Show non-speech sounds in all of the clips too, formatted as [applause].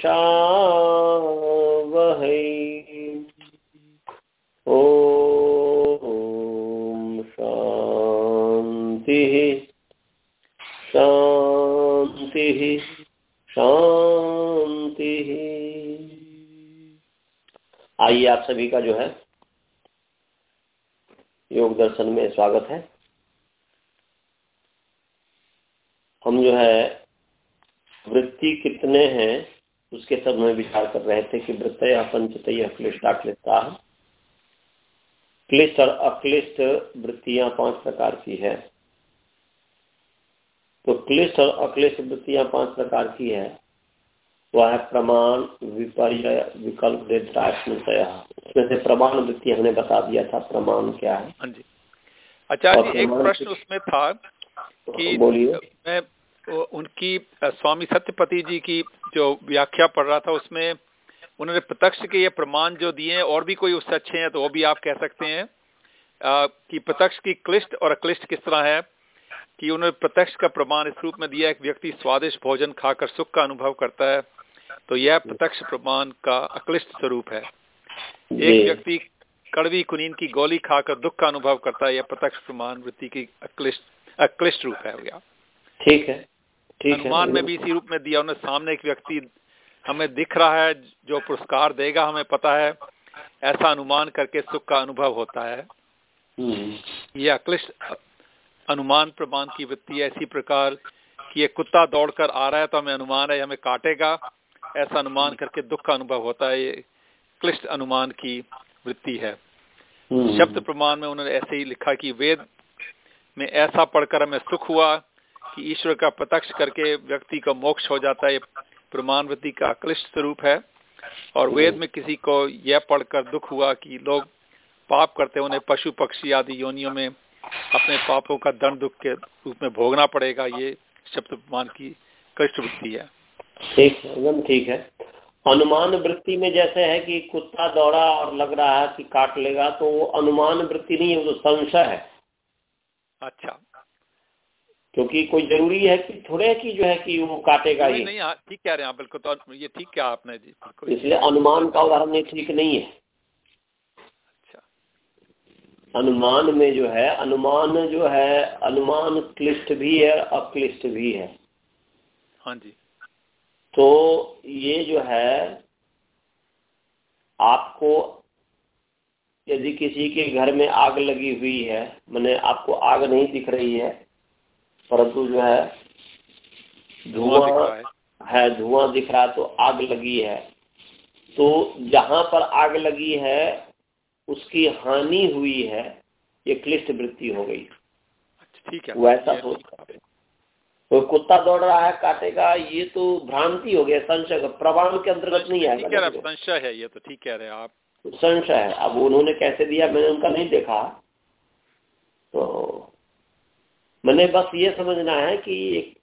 विद्विषावहै ॐ शान्तिः। शान्तिः। शान्तिः। आइए आप सभी का जो है योग दर्शन में स्वागत है। हम जो है वृत्ति कितने हैं उसके सब में विचार कर रहे थे कि वृत्तया पंचतय क्लिष्टा क्लिष्टा क्लिष्ट और अक्लिष्ट वृत्तियाँ पाँच प्रकार की है। तो क्लिष्ट और अक्लिष्ट वृत्तियाँ पाँच प्रकार की है। वह है प्रमाण विपर्य विकल्प उसमें से प्रमाण वृत्ति हमने बता दिया था प्रमाण क्या है। हाँ जी। आचार्य एक प्रश्न उसमें था कि बोलिए। मैं उनकी स्वामी सत्यपति जी की जो व्याख्या पढ़ रहा था उसमें उन्होंने प्रत्यक्ष के ये प्रमाण जो दिए हैं और भी कोई उससे अच्छे हैं तो वो भी आप कह सकते हैं आ, कि प्रत्यक्ष की क्लिष्ट और अक्लिष्ट किस तरह है कि उन्होंने प्रत्यक्ष का प्रमाण इस रूप में दिया एक व्यक्ति स्वादिष्ट भोजन खाकर सुख का अनुभव करता है तो यह प्रत्यक्ष प्रमाण का अक्लिष्ट स्वरूप है। एक व्यक्ति कड़वी कुनीन की गोली खाकर दुख का अनुभव करता है यह प्रत्यक्ष प्रमाण वृत्ति की अक्लिष्ट अक्लिष्ट रूप है ठीक है। अनुमान में भी इसी रूप में दिया उन्हें सामने एक व्यक्ति हमें दिख रहा है जो पुरस्कार देगा हमें पता है ऐसा अनुमान करके सुख का अनुभव होता है हम्म। ये अक्लिष्ट अनुमान प्रमाण की वृत्ति ऐसी प्रकार कि ये कुत्ता दौड़कर आ रहा है तो हमें अनुमान है हमें काटेगा ऐसा अनुमान करके दुख का अनुभव होता है ये क्लिष्ट अनुमान की वृत्ति है हम्म। शब्द प्रमाण में उन्होंने ऐसे ही लिखा कि वेद में ऐसा पढ़कर हमें सुख हुआ कि ईश्वर का प्रत्यक्ष करके व्यक्ति का मोक्ष हो जाता है प्रमाण वृत्ति का अक्लिष्ट स्वरूप है। और वेद में किसी को यह पढ़कर दुख हुआ कि लोग पाप करते उन्हें पशु पक्षी आदि योनियों में अपने पापों का दंड दुख के रूप में भोगना पड़ेगा ये शब्द प्रमाण की कष्ट वृत्ति है। ठीक है एकदम ठीक है। अनुमान वृत्ति में जैसे है कि कुत्ता दौड़ा और लग रहा है कि काट लेगा तो वो अनुमान वृत्ति नहीं है वो तो संशय है। अच्छा। क्योंकि कोई ज़रूरी है कि थोड़े की जो है कि वो काटेगा नहीं नहीं हाँ, ठीक कह रहे हैं बिल्कुल तो ये ठीक क्या आपने जी? इसलिए अनुमान का उदाहरण नहीं ठीक नहीं है। अच्छा। अनुमान में जो है अनुमान जो है अनुमान क्लिष्ट भी है अक्लिष्ट भी है। हाँ जी। तो ये जो है आपको यदि किसी के घर में आग लगी हुई है मैंने आपको आग नहीं दिख रही है परंतु जो है धुआँ है। धुआँ दिख रहा है तो आग लगी है। तो जहाँ पर आग लगी है उसकी हानि हुई है ये क्लिष्ट वृत्ति हो गई। अच्छा, ठीक है। वैसा सोच। तो कुत्ता दौड़ रहा है काटेगा ये तो भ्रांति हो गया संशय। प्रमाण के अंतर्गत नहीं आएगा। संशय है ये तो ठीक कह रहे हैं आप। संशय है। अब उन्होंने कैसे दिया मैंने उनका नहीं देखा। तो मैंने बस ये समझना है कि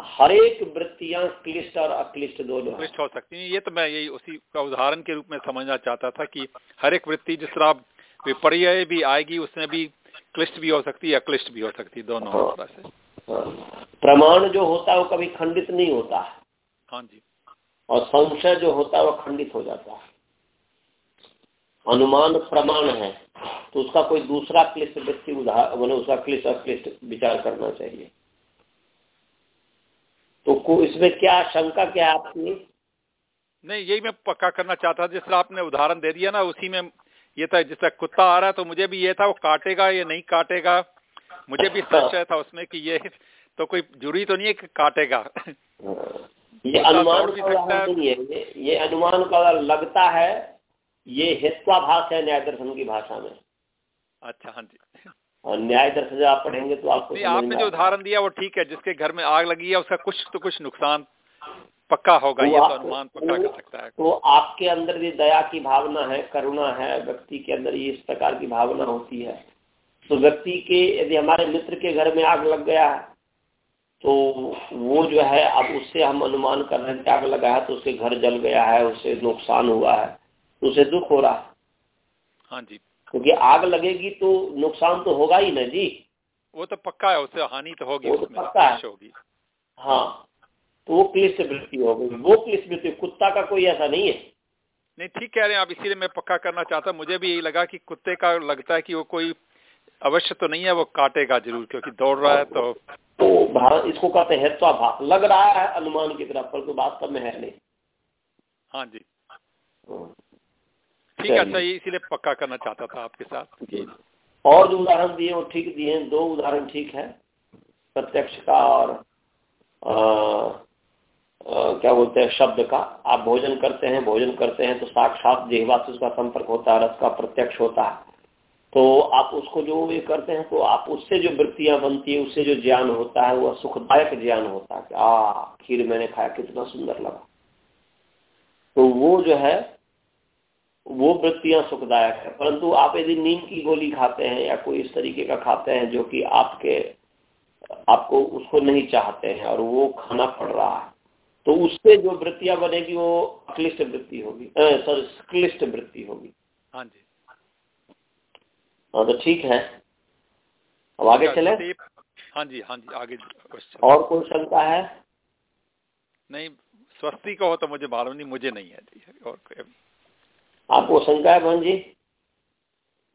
हर एक वृत्तियाँ क्लिष्ट और अक्लिष्ट दोनों क्लिष्ट हो सकती हैं। ये तो मैं यही उसी का उदाहरण के रूप में समझना चाहता था कि हर एक वृत्ति जिस तरह विपर्य भी आएगी उसमें भी क्लिष्ट भी हो सकती है अक्लिष्ट भी हो सकती है दोनों हाँ, तरह से हाँ, प्रमाण जो होता है वो कभी खंडित नहीं होता। है हाँ जी। और संशय जो होता है वो खंडित हो जाता है। अनुमान प्रमाण है तो उसका कोई दूसरा क्लिष्ट व्यक्ति उदाहरण मैंने उसका क्लिष्ट अक्लिष्ट विचार करना चाहिए। तो को इसमें क्या शंका क्या आपकी? नहीं यही मैं पक्का करना चाहता था जिस तरह आपने उदाहरण दे दिया ना उसी में ये था जिसका कुत्ता आ रहा है तो मुझे भी ये था वो काटेगा या नहीं काटेगा? मुझे भी संशय था उसमें कि ये तो कोई ज़रूरी तो नहीं है कि काटेगा। हाँ। ये अनुमान का नहीं है ये ये अनुमान का लगता है ये हेत्वाभाष है न्याय दर्शन की भाषा में। अच्छा हाँ जी। और न्याय दर्शन आप पढ़ेंगे तो आपको नहीं आपने जो उदाहरण दिया वो ठीक है जिसके घर में आग लगी है उसका कुछ तो कुछ नुकसान पक्का होगा ये तो अनुमान पक्का कर सकता है। तो आपके अंदर भी दया की भावना है करुणा है व्यक्ति के अंदर ये इस प्रकार की भावना होती है। तो व्यक्ति के यदि हमारे मित्र के घर में आग लग गया है तो वो जो है अब उससे हम अनुमान कर रहे हैं आग लगा है तो उसके घर जल गया है उससे नुकसान हुआ है। तो उसे दुख हो रहा हाँ। जी। क्योंकि आग लगेगी तो नुकसान तो होगा ही ना जी। वो तो पक्का है उससे हानि तो होगी वो तो पक्का है। होगी। हाँ तो वो क्लिष्ट वृत्ति हो गई। वो क्लिष्ट वृत्ति कुत्ता का कोई ऐसा नहीं है। नहीं ठीक कह रहे हैं आप इसीलिए मैं पक्का करना चाहता मुझे भी यही लगा कि कुत्ते का लगता है कि वो कोई अवश्य तो नहीं है वो काटेगा ज़रूर क्योंकि दौड़ रहा है तो। तो भारत इसको कहते हैं स्वाभाव लग रहा है अनुमान की तरफ़ पर तो वास्तव में है नहीं। हाँ जी। हाँ। ठीक है ये इसीलिए पक्का करना चाहता था आपके साथ। और जो उदाहरण दिए वो ठीक दिए दो उदाहरण ठीक है प्रत्यक्ष का और आ, आ, क्या बोलते हैं शब्द का। आप भोजन करते हैं भोजन करते हैं तो साक्षात जिहवा से उसका संपर्क होता है रस का प्रत्यक्ष होता है। तो आप उसको जो ये करते हैं तो आप उससे जो वृत्तियाँ बनती है उससे जो ज्ञान होता है वह सुखदायक ज्ञान होता है कि आ खीर मैंने खाया कितना सुंदर लगा। तो वो जो है वो वृत्तियाँ सुखदायक है। परंतु आप यदि नींद की गोली खाते हैं या कोई इस तरीके का खाते हैं जो कि आपके आपको उसको नहीं चाहते हैं और वो खाना पड़ रहा है तो उससे जो वृत्तियाँ बनेगी वो अक्लिष्ट वृत्ति होगी। सॉरी क्लिष्ट वृत्ति होगी। हाँ जी। हाँ तो ठीक है। अब आगे चले। हाँ जी हाँ जी आगे और कोई शंका है? नहीं स्वस्ति का हो तो मुझे मालूम नहीं मुझे नहीं है और आपको शंका है बहन जी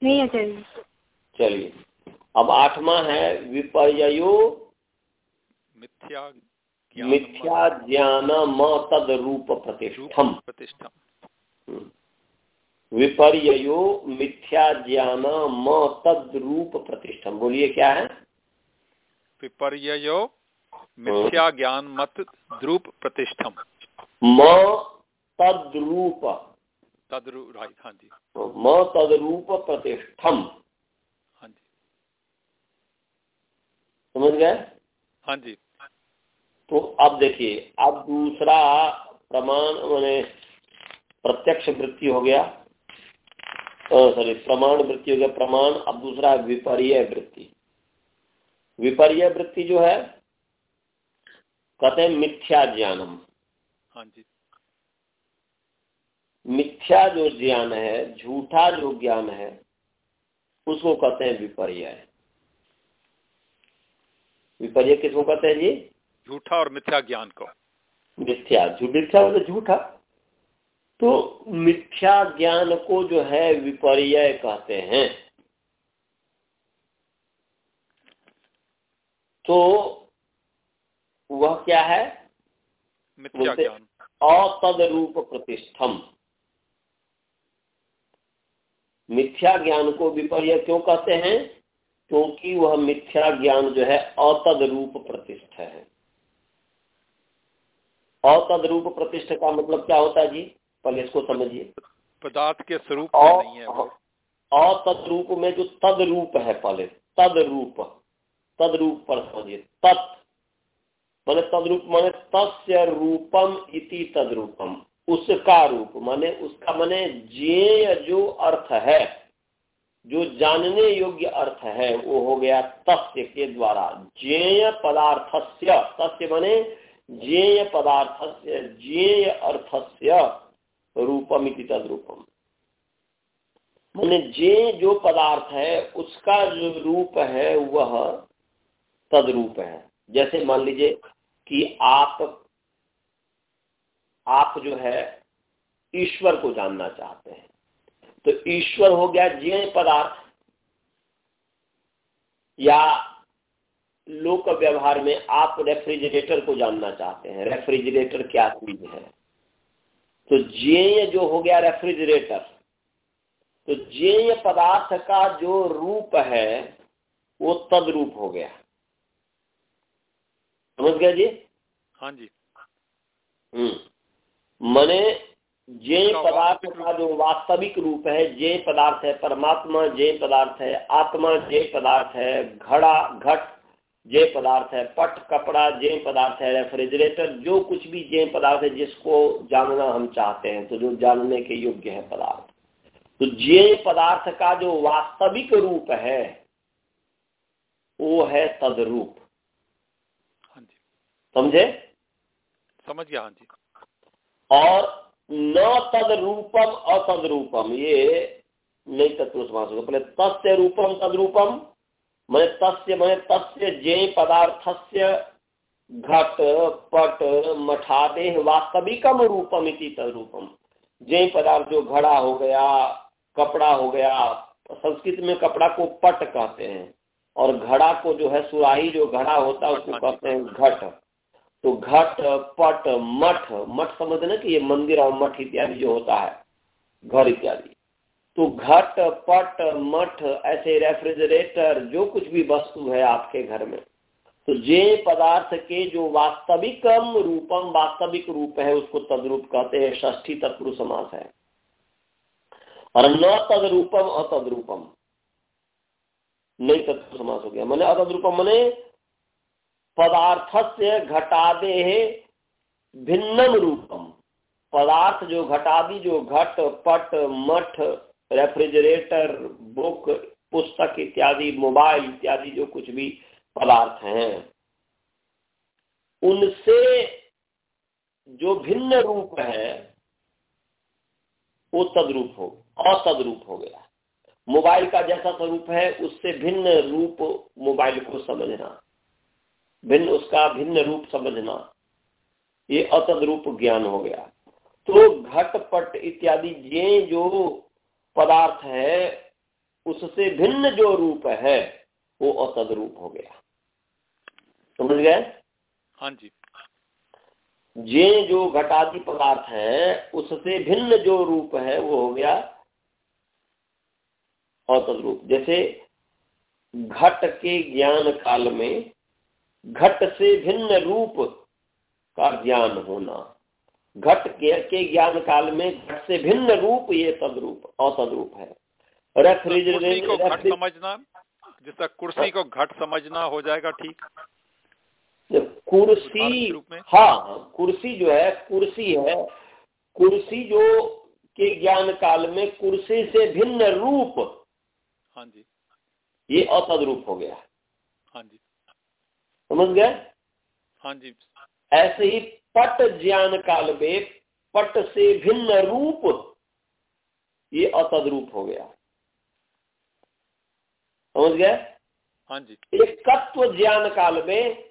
नहीं है चलिए। चलिए। अब आठवां है विपर्यो मिथ्या मिथ्या ज्ञान म तद रूप प्रतिष्ठम। प्रतिष्ठम हम्म। विपर्यो मिथ्या ज्ञान म तद रूप प्रतिष्ठम। बोलिए क्या है? विपर्यो मिथ्या ज्ञान मत द्रूप प्रतिष्ठम। म तद्रूप। तदरू राइट हाँ जी। म तदरूप प्रतिष्ठम। हाँ जी। समझ गए? हाँ जी। तो अब देखिए अब दूसरा प्रमाण मैंने प्रत्यक्ष वृत्ति हो गया। सॉरी प्रमाण वृत्ति हो गया। प्रमाण अब दूसरा विपर्य वृत्ति। विपर्य वृत्ति जो है कहते हैं मिथ्या ज्ञानम। हाँ जी। मिथ्या जो ज्ञान है झूठा जो ज्ञान है उसको कहते हैं विपर्य। विपर्य किसको कहते हैं जी? झूठा और मिथ्या ज्ञान को। मिथ्या। मिथ्या मतलब झूठा। तो मिथ्या ज्ञान को जो है विपर्य कहते हैं। तो वह क्या है? मिथ्या ज्ञान। अतद रूप प्रतिष्ठम। मिथ्या ज्ञान को विपर्य क्यों कहते हैं? क्योंकि वह मिथ्या ज्ञान जो है अतद रूप प्रतिष्ठा है। अतद रूप प्रतिष्ठा का मतलब क्या होता है जी? पहले इसको समझिए। पदार्थ के स्वरूप नहीं है। अतद रूप में जो तद रूप है पहले तद रूप तद रूप पर समझिए। तत् मैंने तदरूप माने तस्य रूपम इति तदरूपम। उसका रूप, माने उसका माने जे जो अर्थ है, जो जानने योग्य अर्थ है, वो हो गया तस्य के द्वारा। जेय पदार्थस्य, तस्य माने जेय पदार्थस्य जेय अर्थस्य रूपम इति तदरूपम। माने जे जो पदार्थ है, उसका जो रूप है, वह तदरूप है। जैसे मान लीजिए कि आप आप जो है ईश्वर को जानना चाहते हैं। तो ईश्वर हो गया जीय पदार्थ या लोक व्यवहार में आप रेफ्रिजरेटर को जानना चाहते हैं। रेफ्रिजरेटर क्या चीज़ है? तो जेय जो हो गया रेफ्रिजरेटर तो जेय पदार्थ का जो रूप है वो तद रूप हो गया। समझ गया जी? हाँ जी। हम्म। मने जे पदार्थ का जो वास्तविक रूप है जे पदार्थ है परमात्मा जे पदार्थ है आत्मा जे पदार्थ है घड़ा घट जय पदार्थ है पट कपड़ा जय पदार्थ है रेफ्रिजरेटर जो कुछ भी जय पदार्थ है जिसको जानना हम चाहते हैं तो जो जानने के योग्य है पदार्थ। तो जय पदार्थ का जो वास्तविक रूप है वो है तदरूप। हाँ जी। समझे? समझ गया हाँ जी। और न तद रूपम असद रूपम ये नहीं तत्व समास होगा पहले तस्य रूपम तद रूपम मैं तस्य मैं तस्य जे पदार्थस्य घट, पट मठादे वास्तविकम रूपम इति तदरूपम। जे पदार्थ जो घड़ा हो गया, कपड़ा हो गया, संस्कृत में कपड़ा को पट कहते हैं। और घड़ा को जो है सुराही जो घड़ा होता है, उसको कहते हैं घट। तो घट, पट, मठ मठ समझ ना कि ये मंदिर और मठ इत्यादि जो होता है, घर इत्यादि। तो घट, पट, मठ ऐसे रेफ्रिजरेटर, जो कुछ भी वस्तु है आपके घर में तो जे पदार्थ के जो वास्तविकम रूपम, वास्तविक रूप है, उसको तद्रूप कहते हैं ष्ठी तत्पुरुष समास है। और न तद रूपम अतद रूपम नहीं तत्व समास हो गया। मैंने अतद्रूपम, मैंने पदार्थ से घटादे भिन्नम रूपम। पदार्थ जो घटादी, जो घट, पट, मठ, रेफ्रिजरेटर, बुक, पुस्तक इत्यादि, मोबाइल इत्यादि जो कुछ भी पदार्थ हैं। उनसे जो भिन्न रूप है, वो तद्रूप हो, असदरूप हो गया। मोबाइल का जैसा स्वरूप है, उससे भिन्न रूप मोबाइल को समझना। भिन्न उसका भिन्न रूप समझना ये असद रूप ज्ञान हो गया। तो घटपट इत्यादि ये जो पदार्थ है उससे भिन्न जो रूप है वो असद रूप हो गया। समझ गए? हाँ जी। जे जो घटादि पदार्थ है उससे भिन्न जो रूप है वो हो गया औसत रूप जैसे घट के ज्ञान काल में घट से भिन्न रूप का ज्ञान होना। घट के के ज्ञान काल में घट से भिन्न रूप ये तदरूप असदरूप है। रेफ्रिजरेटर समझना जिसका कुर्सी को घट समझना हो जाएगा ठीक। कुर्सी हाँ कुर्सी जो है कुर्सी है कुर्सी जो के ज्ञान काल में कुर्सी से भिन्न रूप हाँ जी। ये असद रूप हो गया। हाँ जी। समझ गए? हाँ जी। ऐसे ही पट ज्ञान काल में पट से भिन्न रूप ये असद रूप हो गया। समझ गए? हाँ जी। एकत्व ज्ञान काल में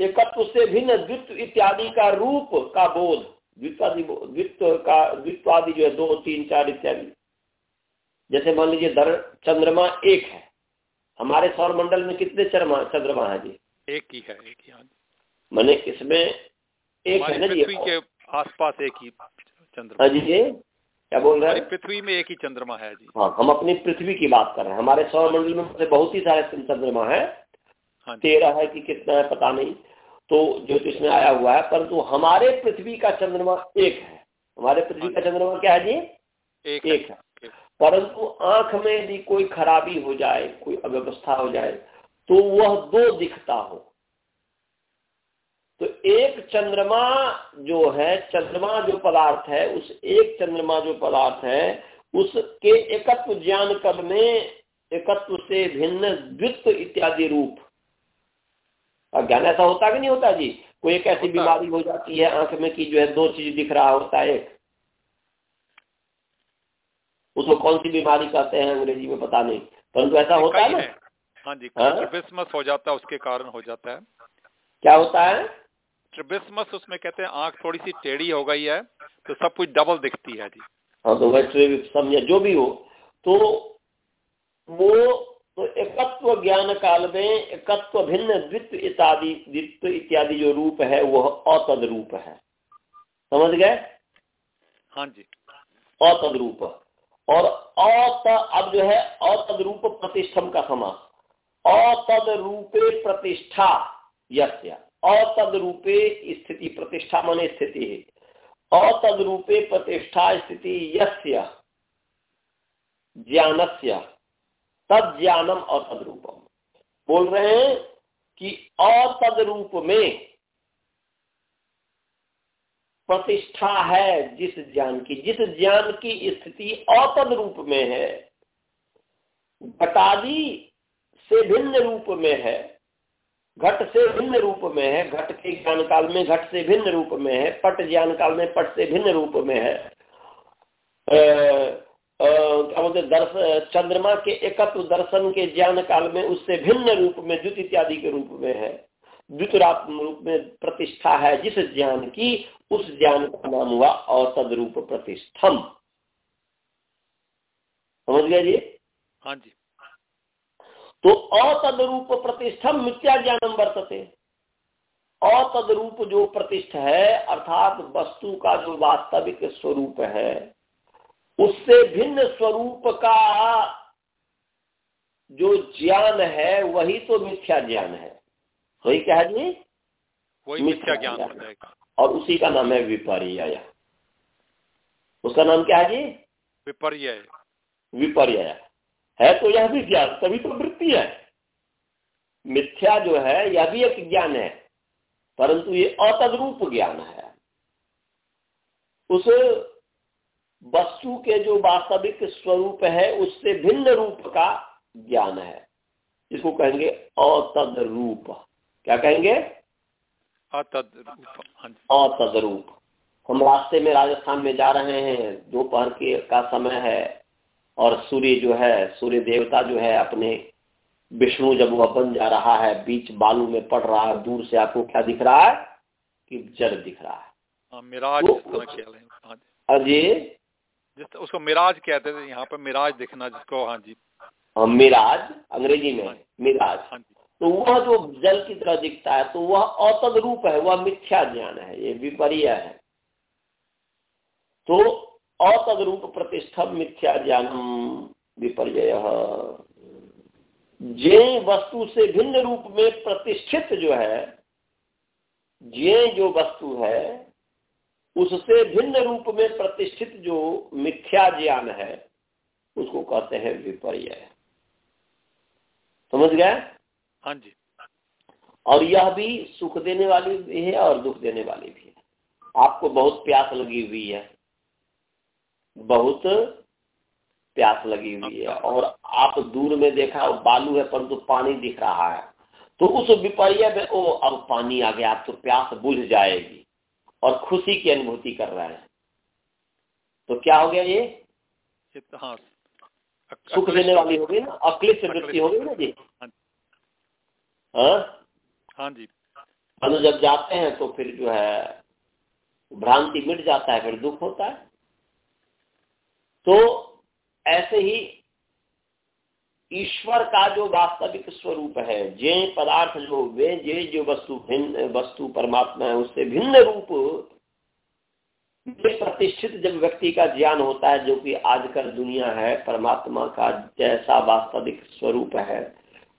एकत्व से भिन्न द्वित्व इत्यादि का रूप का बोध द्वित्वादि द्वित्व का द्वित्वादि जो है दो तीन चार इत्यादि। जैसे मान लीजिए दर चंद्रमा एक है। हमारे सौर मंडल में कितने चंद्रमा चंद्रमा है जी? एक ही है एक ही हाँ मैंने इसमें एक है ना पृथ्वी के आसपास एक ही चंद्रमा। हाँ जी जी क्या बोल रहे हैं? पृथ्वी में एक ही चंद्रमा है जी। हाँ हम अपनी पृथ्वी की बात कर रहे हैं। हमारे सौर मंडल में बहुत ही सारे चंद्रमा है। हाँ तेरह है कि कितना है पता नहीं। तो ज्योतिष में आया हुआ है परंतु हमारे पृथ्वी का चंद्रमा एक है। हमारे पृथ्वी का चंद्रमा क्या है जी? एक, एक है। परंतु आँख में यदि कोई खराबी हो जाए कोई अव्यवस्था हो जाए तो वह दो दिखता हो। तो एक चंद्रमा जो है चंद्रमा जो पदार्थ है उस एक चंद्रमा जो पदार्थ है उसके एकत्व ज्ञान कब में एकत्व से भिन्न द्वित्व इत्यादि रूप। ज्ञान ऐसा होता कि नहीं होता जी। कोई एक ऐसी बीमारी हो जाती है आँख में कि जो है दो चीज़ दिख रहा होता है। एक उसको कौन सी बीमारी कहते हैं अंग्रेज़ी में पता नहीं। परंतु ऐसा होता है ना। हाँ जी ट्रिबिस्मस हो जाता है उसके कारण हो जाता है। क्या होता है? ट्रिबिस्मस उसमें कहते हैं आँख थोड़ी सी टेढ़ी हो गई है तो सब कुछ डबल दिखती है जी। हाँ तो वैसे समझे जो भी हो तो वो तो एकत्व ज्ञान काल में एकत्व भिन्न द्वित्व इत्यादि द्वित्व इत्यादि जो रूप है वह अतद रूप है। समझ गए? हाँ जी। अतद रूप। और अत अब जो है अतद रूप प्रतिष्ठम का समास अतद रूपे प्रतिष्ठा यस्य। अतद रूपे स्थिति प्रतिष्ठा माने स्थिति अतद रूपे प्रतिष्ठा स्थिति यस्य, ज्ञानस्य, तद ज्ञानम और तद रूपम बोल रहे हैं कि अतद रूप में प्रतिष्ठा है जिस ज्ञान की। जिस ज्ञान की स्थिति अतद रूप में है घटादि से भिन्न रूप में है, घट से भिन्न रूप में है, घट के ज्ञान काल में घट से भिन्न रूप में है, पट ज्ञान काल में पट से भिन्न रूप में है। क्या बोलते चंद्रमा के एकत्व दर्शन के ज्ञान काल में उससे भिन्न रूप में द्वित इत्यादि के रूप में है। द्वितरात्म रूप में प्रतिष्ठा है, जिस ज्ञान की, उस ज्ञान का नाम हुआ औसद रूप प्रतिष्ठम। समझ गया जी? हाँ जी। तो अतदरूप प्रतिष्ठम मिथ्या ज्ञानम वर्तते। अतदरूप जो प्रतिष्ठा है अर्थात वस्तु का जो वास्तविक स्वरूप है उससे भिन्न स्वरूप का जो ज्ञान है वही तो मिथ्या ज्ञान है। वही क्या है जी? वही मिथ्या ज्ञान। हो और उसी का नाम है विपर्य उसका नाम क्या है जी? विपर्य विपर्य है तो यह भी ज्ञान तभी तो वृत्ति है। मिथ्या जो है यह भी एक ज्ञान है परंतु ये अतद्रूप ज्ञान है। उस वस्तु के जो वास्तविक स्वरूप है उससे भिन्न रूप का ज्ञान है। इसको कहेंगे अतद रूप क्या कहेंगे? अतद्रूप हाँ अतद्रूप। हम रास्ते में राजस्थान में जा रहे हैं दोपहर के का समय है और सूर्य जो है सूर्य देवता जो है अपने विष्णु जब वह बन जा रहा है बीच बालू में पड़ रहा है दूर से आपको क्या दिख रहा है? कि जड़ दिख रहा है। हाँ, मिराज तो, अजी जिस उसको मिराज कहते थे यहाँ पर मिराज दिखना जिसको हाँ जी। हाँ मिराज अंग्रेज़ी में हाँ मिराज। हाँ जी। तो वह जो जल की तरह दिखता है तो वह औतद रूप है वह मिथ्या ज्ञान है ये विपर्य है। तो अतद रूप प्रतिष्ठा मिथ्या ज्ञानम विपर्य जे वस्तु से भिन्न रूप में प्रतिष्ठित जो है जे जो वस्तु है उससे भिन्न रूप में प्रतिष्ठित जो मिथ्या ज्ञान है उसको कहते हैं विपर्य समझ गए? हाँ जी। और यह भी सुख देने वाली भी है और दुख देने वाली भी है। आपको बहुत प्यास लगी हुई है। बहुत प्यास लगी हुई है। और आप दूर में देखा बालू है परंतु तो पानी दिख रहा है। तो उस विपर्य में ओ अब पानी आ गया तो प्यास बुझ जाएगी। और खुशी की अनुभूति कर रहे हैं। तो क्या हो गया ये? हाँ। सुख देने वाली होगी ना? अक्लिष्ट वृत्ति होगी ना जी? हाँ, हाँ? हाँ जी। अनु जब जाते हैं तो फिर जो है भ्रांति मिट जाता है फिर दुख होता है। तो ऐसे ही ईश्वर का जो वास्तविक स्वरूप है, जे पदार्थ जो वे, जे जो वस्तु भिन्न, वस्तु परमात्मा है, उससे भिन्न रूप प्रतिष्ठित जब व्यक्ति का ज्ञान होता है, जो कि आजकल दुनिया है, परमात्मा का जैसा वास्तविक स्वरूप है,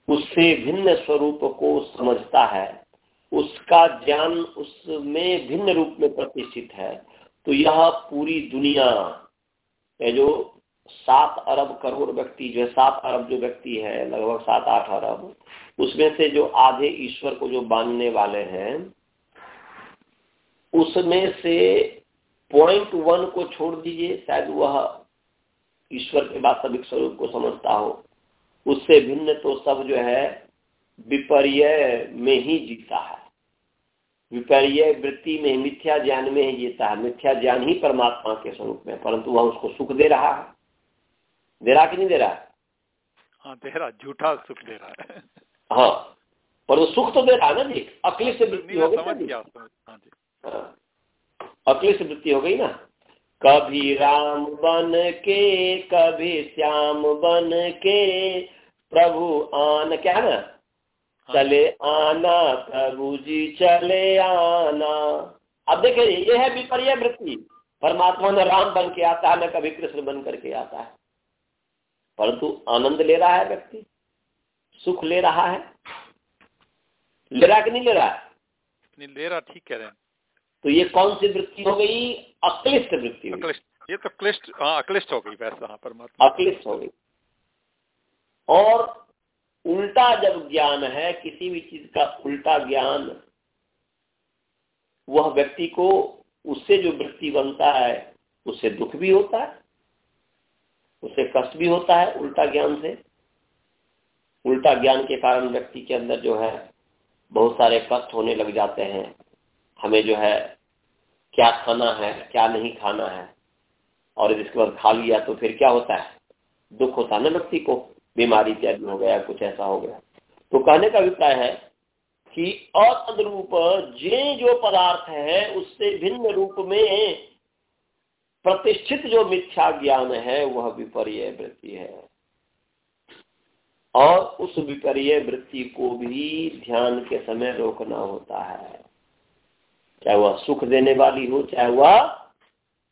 उससे भिन्न स्वरूप को समझता है, उसका ज्ञान उसमें भिन्न रूप में प्रतिष्ठित है तो यह पूरी दुनिया ये जो सात अरब करोड़ व्यक्ति, जो है सात अरब जो व्यक्ति है, लगभग सात आठ अरब, उसमें से जो आधे ईश्वर को जो मानने वाले हैं, उसमें से पॉइंट वन को छोड़ दीजिए, शायद वह ईश्वर के वास्तविक स्वरूप को समझता हो। उससे भिन्न तो सब जो है, विपर्य में ही जीता है। विपर्य वृत्ति में मिथ्या ज्ञान में ही जीता है मिथ्या ज्ञान ही परमात्मा के स्वरूप में परंतु वह उसको सुख दे रहा है। दे रहा कि नहीं दे रहा? हाँ दे रहा झूठा सुख दे रहा है। हाँ पर वो सुख तो दे रहा है ना जी। अकली से वृत्ति हो गई हाँ हाँ। अकली से वृत्ति हो गई ना? कभी राम बन के कभी श्याम बन के प्रभु आन क्या है ना। चले आना प्रभु जी चले आना। अब देखिए ये है विपर्य वृत्ति। परमात्मा न राम बन के आता है न कभी कृष्ण बन करके आता है। परंतु आनंद ले रहा है व्यक्ति सुख ले रहा है। ले रहा कि नहीं ले रहा नहीं ले रहा ठीक कह रहे हैं। तो ये कौन सी वृत्ति हो गई? अक्लिष्ट वृत्ति ये तो क्लिष्ट हाँ अक्लिष्ट हो गई वैसा हाँ परमात्मा। अक्लिष्ट हो गई। और उल्टा जब ज्ञान है, किसी भी चीज़ का उल्टा ज्ञान, वह व्यक्ति को, उससे जो वृत्ति बनता है, उससे दुख भी होता है, उससे कष्ट भी होता है उल्टा ज्ञान से। उल्टा ज्ञान के कारण व्यक्ति के अंदर जो है, बहुत सारे कष्ट होने लग जाते हैं। हमें जो है, क्या खाना है, क्या नहीं खाना है, और इसके बाद खा लिया तो फिर क्या होता है? दुख होता है ना व्यक्ति को। बीमारी इत्यादि हो गया, कुछ ऐसा हो गया। तो कहने का अभिप्राय है कि अतद्रूप जे जो पदार्थ है, उससे भिन्न रूप में प्रतिष्ठित जो मिथ्या ज्ञान है, वह विपर्य वृत्ति है। और उस विपर्य वृत्ति को भी ध्यान के समय रोकना होता है। चाहे वह सुख देने वाली हो, चाहे वह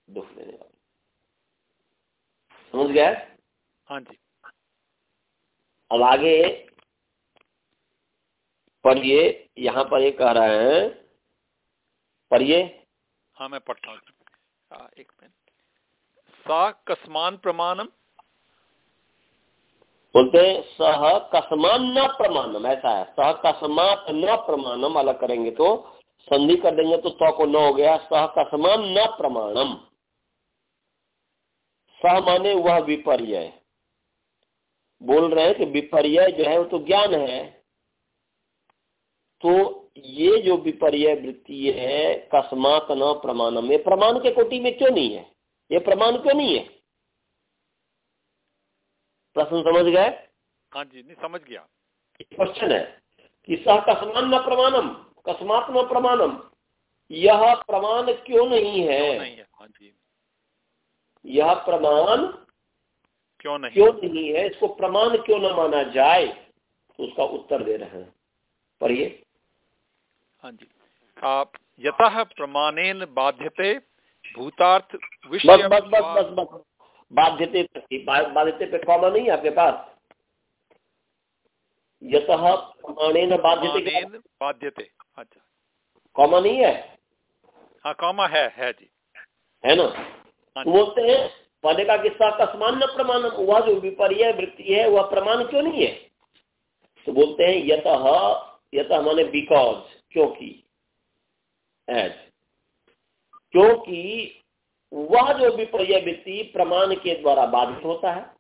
दुख देने वाली समझ गया? हाँ जी। अब आगे पढ़िए यहाँ पर ये कह रहे हैं पढ़िए। हाँ मैं पढ़ता हूँ। एक मिनट। सा कस्मान प्रमाणम? बोलते हैं सह कस्मान न प्रमाणम ऐसा है। सह कस्मात न प्रमाणम अलग करेंगे तो। संधि कर देंगे तो तो को न हो गया। सह कस्मान न प्रमाणम। सह माने वह विपर्य बोल रहे हैं कि विपर्य जो है वो तो ज्ञान है। तो ये जो विपर्य वृत्ति है कस्मात न प्रमाणम ये प्रमाण के कोटि में क्यों नहीं है? ये प्रमाण क्यों नहीं है? प्रश्न समझ गए? हाँ जी नहीं समझ गया। क्वेश्चन है कि सह कस्मान न प्रमाणम कस्मात न प्रमाणम यह प्रमाण क्यों नहीं है, क्यों नहीं है? हाँ जी। यह प्रमाण क्यों नहीं? क्यों नहीं है? इसको प्रमाण क्यों न माना जाए? तो उसका उत्तर दे रहे हैं। पढ़िए। हाँ जी। आप यतः प्रमाणेन बाध्यते भूतार्थ बस बस बस बस बस। बाध्यते बाध्यते पे कॉमा नहीं आपके पास? यतः प्रमाणेन बाध्यते बाध्यते। अच्छा। कॉमा नहीं है? हाँ कॉमा है है जी। है ना? हाँ बोलते हैं पहले का किस्सा कस्मान न प्रमाण, वह जो विपर्य वृत्ति है, वह प्रमाण क्यों नहीं है? तो बोलते हैं, यत यत माने बिकॉज़ क्योंकि एज क्योंकि वह जो विपर्य वृत्ति प्रमाण के द्वारा बाधित होता है।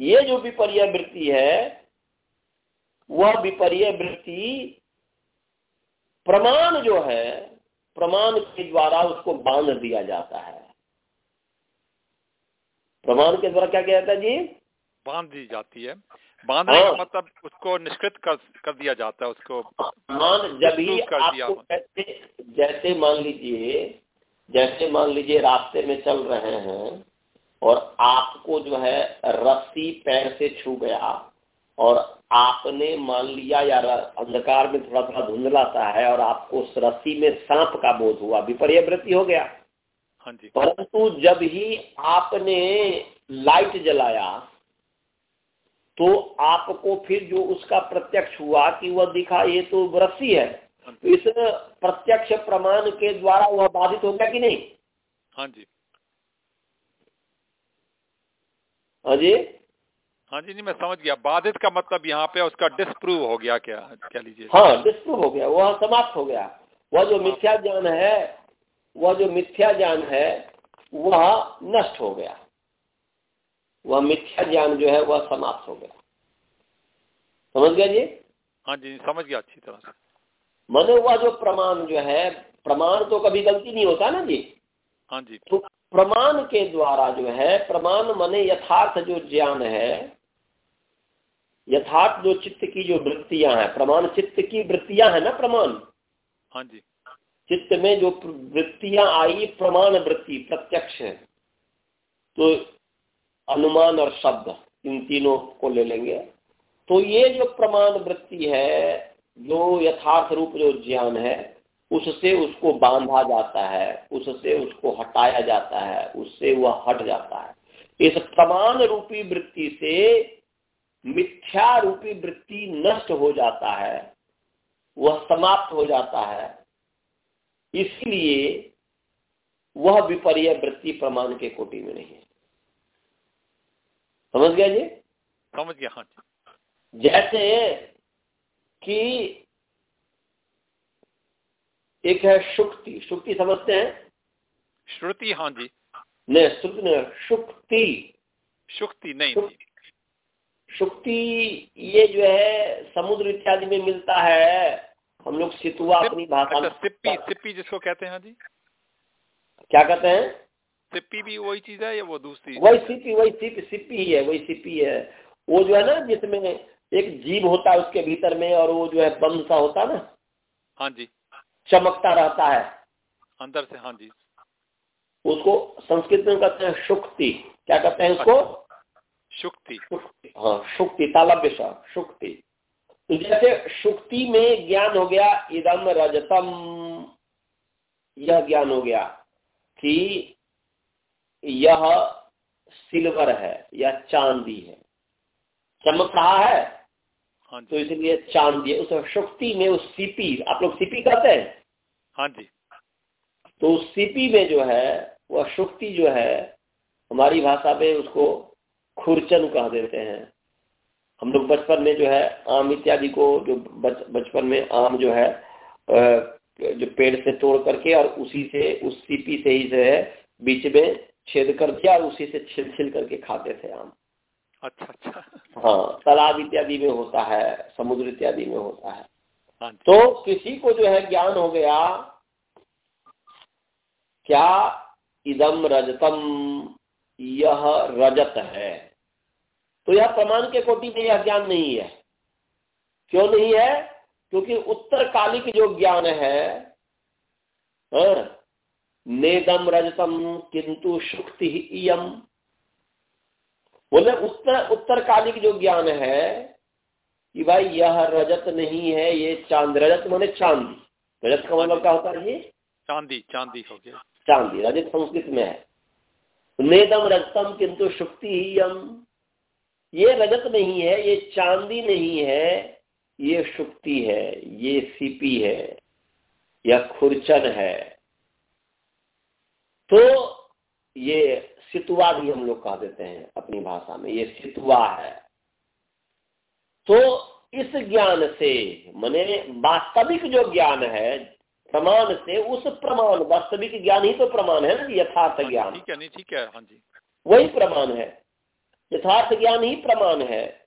ये जो विपर्य वृत्ति है, वह विपर्य वृत्ति प्रमाण जो है, प्रमाण के द्वारा उसको बाँध दिया जाता है। प्रमाण के द्वारा क्या किया जाता है जी? बाँध दी जाती है। बांधने का हाँ। मतलब उसको निष्कृत कर कर दिया जाता है उसको मान जब ही आपको जैसे जैसे मान लीजिए जैसे मान लीजिए रास्ते में चल रहे हैं और आपको जो है रस्सी पैर से छू गया और आपने मान लिया या अंधकार में थोड़ा थोड़ा धुंधलाता है और आपको उस रस्सी में सांप का बोध हुआ विपर्य वृत्ति हो गया। हाँ जी। परंतु जब ही आपने लाइट जलाया तो आपको फिर जो उसका प्रत्यक्ष हुआ कि वह दिखा ये तो रस्सी है। हाँ तो इस प्रत्यक्ष प्रमाण के द्वारा वह बाधित हो गया कि नहीं? हाँ जी। हाँ जी। हाँ जी नहीं मैं समझ गया। बाधित का मतलब यहाँ पे उसका डिस्प्रूव हो गया क्या क्या लीजिए। हाँ डिस्प्रूव हो गया वह समाप्त हो गया। वह जो मिथ्या ज्ञान है वह जो मिथ्या ज्ञान है वह नष्ट हो गया। वह मिथ्या ज्ञान जो है वह समाप्त हो गया। समझ गया जी? हाँ जी समझ गया अच्छी तरह से। मनो वह जो प्रमाण जो है प्रमाण तो कभी गलती नहीं होता ना जी? हाँ जी। तो प्रमाण के द्वारा जो है प्रमाण मने यथार्थ जो ज्ञान है यथार्थ जो चित्त की जो वृत्तियाँ हैं प्रमाण चित्त की वृत्तियाँ हैं ना प्रमाण? हाँ जी। चित्त में जो वृत्तियाँ आई, प्रमाण वृत्ति, प्रत्यक्ष है। तो अनुमान और शब्द, इन तीनों को ले लेंगे। तो ये जो प्रमाण वृत्ति है, जो यथार्थ रूप जो ज्ञान है, उससे उसको बांधा जाता है, उससे उसको हटाया जाता है, उससे वह हट जाता है। इस प्रमाण रूपी वृत्ति से मिथ्या रूपी वृत्ति नष्ट हो जाता है, वह समाप्त हो जाता है। इसलिए वह विपर्य वृत्ति प्रमाण के कोटि में नहीं है। समझ गया जी? समझ गया हाँ जैसे कि एक है शुक्ति शुक्ति समझते हैं? श्रुति हाँ जी। नहीं श्रुति नहीं शुक्ति। शुक्ति नहीं शुक्ति ये जो है समुद्र इत्यादि में मिलता है। हम लोग सितुआ अपनी भाषा अच्छा, सिप्पी सिप्पी जिसको कहते हैं जी? क्या कहते हैं? सिप्पी भी वही चीज़ है या वो दूसरी वही सिप्पी वही सिप सिप्पी ही है वही सिप्पी है। वो जो है ना जिसमें एक जीव होता है उसके भीतर में और वो जो है बंद सा होता है ना हाँ जी। चमकता रहता है। अंदर से हाँ जी। उसको संस्कृत में कहते हैं शुक्ति। क्या कहते हैं उसको? शुक्ति। हाँ शुक्ति तालब्य शुक्ति। तो जैसे शुक्ति में ज्ञान हो गया इदम रजतम। यह ज्ञान हो गया कि यह सिल्वर है यह चांदी है। चमक रहा है? हाँ तो इसलिए चांदी उस शुक्ति में उस सीपी आप लोग सीपी कहते हैं? हाँ जी। तो उस सीपी में जो है वह शुक्ति जो है हमारी भाषा में उसको खुरचन कह देते हैं। हम लोग बचपन में जो है आम इत्यादि को जो बच बचपन में आम जो है जो पेड़ से तोड़ करके और उसी से उस सीपी से ही जो है बीच में छेद कर दिया और उसी से छिल छिल करके खाते थे आम। अच्छा अच्छा। हाँ तालाब इत्यादि में होता है समुद्र इत्यादि में होता है। हाँ तो किसी को जो है ज्ञान हो गया क्या इदम रजतम यह रजत है। तो यह प्रमाण के कोटि में यह ज्ञान नहीं है। क्यों नहीं है? क्योंकि उत्तरकालिक जो ज्ञान है हाँ, नेदम रजतम किंतु शुक्ति इम बोले उत्तर उत्तरकालिक जो ज्ञान है कि भाई यह रजत नहीं है ये चाँद रजत माने चांदी। रजत का मतलब क्या होता है ये? चांदी चांदी हो गया। चांदी रजत संस्कृत में है। नेदम रजतम किंतु शुक्ति ही ये रजत नहीं है ये चांदी नहीं है ये शुक्ति है ये सीपी है यह खुरचन है। तो ये सितुआ भी हम लोग कह देते हैं अपनी भाषा में ये सितुआ है। तो इस ज्ञान से मैंने वास्तविक जो ज्ञान है प्रमाण से उस प्रमाण वास्तविक ज्ञान ही तो प्रमाण है ना यथार्थ ज्ञान। ठीक है नहीं ठीक है हाँ जी। वही प्रमाण है। यथार्थ ज्ञान ही प्रमाण है।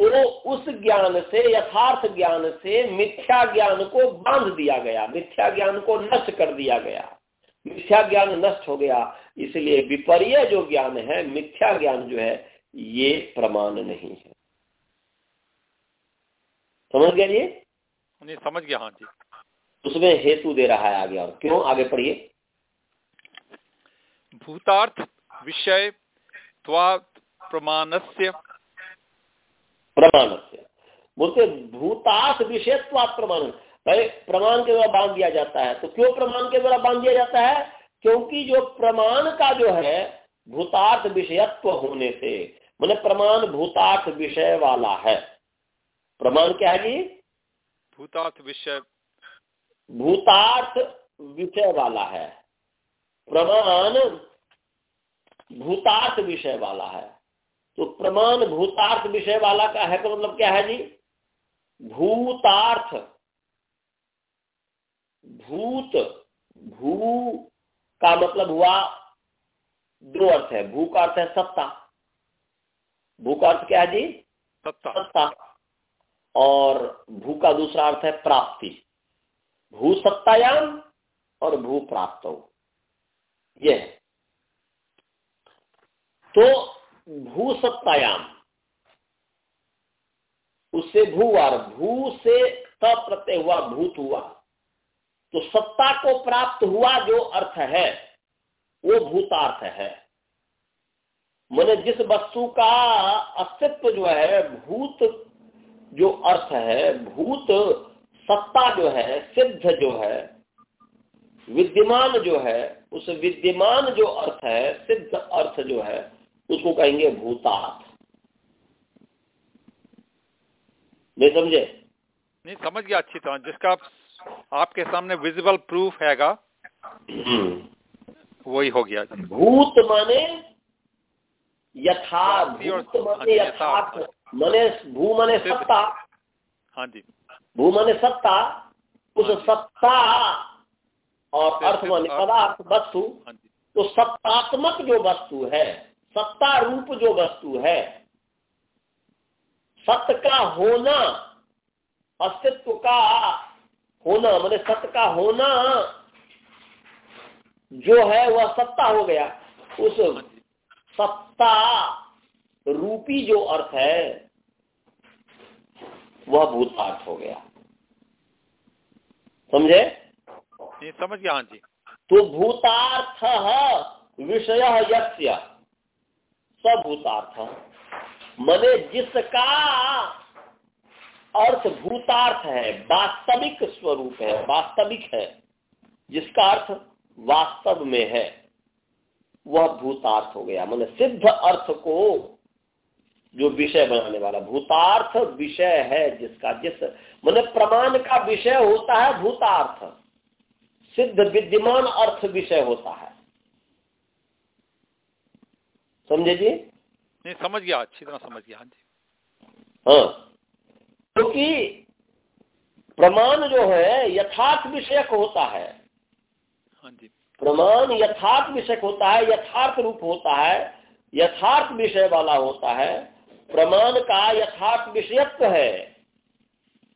तो उस ज्ञान से यथार्थ ज्ञान से मिथ्या ज्ञान को बाँध दिया गया मिथ्या ज्ञान को नष्ट कर दिया गया। मिथ्या ज्ञान नष्ट हो गया इसलिए विपर्य जो ज्ञान है मिथ्या ज्ञान जो है ये प्रमाण नहीं है। समझ गया ये? नहीं समझ गया हाँ जी। उसमें हेतु दे रहा है आगे और क्यों? आगे पढ़िए। भूतार्थ विषय प्रमाणस्य प्रमाणस्य। बोलते भूतार्थ विषयत्वात प्रमाण प्रमाण के द्वारा बाँध दिया जाता है। तो क्यों प्रमाण के द्वारा बाँध दिया जाता है? क्योंकि जो प्रमाण का जो है भूतार्थ विषयत्व होने से मैंने प्रमाण भूतार्थ विषय वाला है। प्रमाण क्या है जी? भूतार्थ विषय। भूतार्थ विषय वाला है। प्रमाण भूतार्थ विषय वाला है। तो प्रमाण भूतार्थ विषय वाला का है तो मतलब क्या है जी? भूतार्थ। भूत भू का मतलब हुआ दो अर्थ है। भू का अर्थ है सत्ता। भू का अर्थ क्या है जी? सत्ता। सत्ता। और भू का दूसरा अर्थ है प्राप्ति। भू सत्तायाम और भू प्राप्त। हो यह है। तो भू सत्तायाम। उससे भू और भू से प्रत्यय हुआ, भूत हुआ। तो सत्ता को प्राप्त हुआ जो अर्थ है, वो भूतार्थ है। मैंने जिस वस्तु का अस्तित्व जो है, भूत जो अर्थ है, भूत सत्ता जो है, सिद्ध जो है, विद्यमान जो है, उस विद्यमान जो अर्थ है, सिद्ध अर्थ जो है उसको कहेंगे भूतार्थ नहीं समझे? नहीं समझ गया अच्छी तरह। जिसका आपके सामने विजिबल प्रूफ हैगा हम्म। वही हो गया। भूत माने यथार्थ भूत माने यथार्थ मने भू मने सत्ता। हाँ जी। भू मने सत्ता उस सत्ता और अर्थ माने पदार्थ वस्तु। हाँ तो सत्तात्मक जो वस्तु है सत्ता रूप जो वस्तु है सत्य का होना अस्तित्व का होना मैंने सत्य का होना जो है वह सत्ता हो गया। उस सत्ता रूपी जो अर्थ है वह भूतार्थ हो गया। समझे? समझ गया हाँ जी। तो भूतार्थ विषय यस्य। सभूतार्थ मने जिसका अर्थ भूतार्थ है, वास्तविक स्वरूप है, वास्तविक है, जिसका अर्थ वास्तव में है, वह भूतार्थ हो गया। मैंने सिद्ध अर्थ को जो विषय बनाने वाला, भूतार्थ विषय है जिसका, जिस, मैंने प्रमाण का विषय होता है भूतार्थ। सिद्ध विद्यमान अर्थ विषय होता है। समझे जी? नहीं समझ गया अच्छी तरह समझ गया हाँ जी। हाँ। क्योंकि तो प्रमाण जो है यथार्थ विषयक होता है। हाँ जी। प्रमाण यथार्थ विषयक होता है यथार्थ रूप होता है यथार्थ विषय वाला होता है। प्रमाण का यथार्थ विषयत्व है।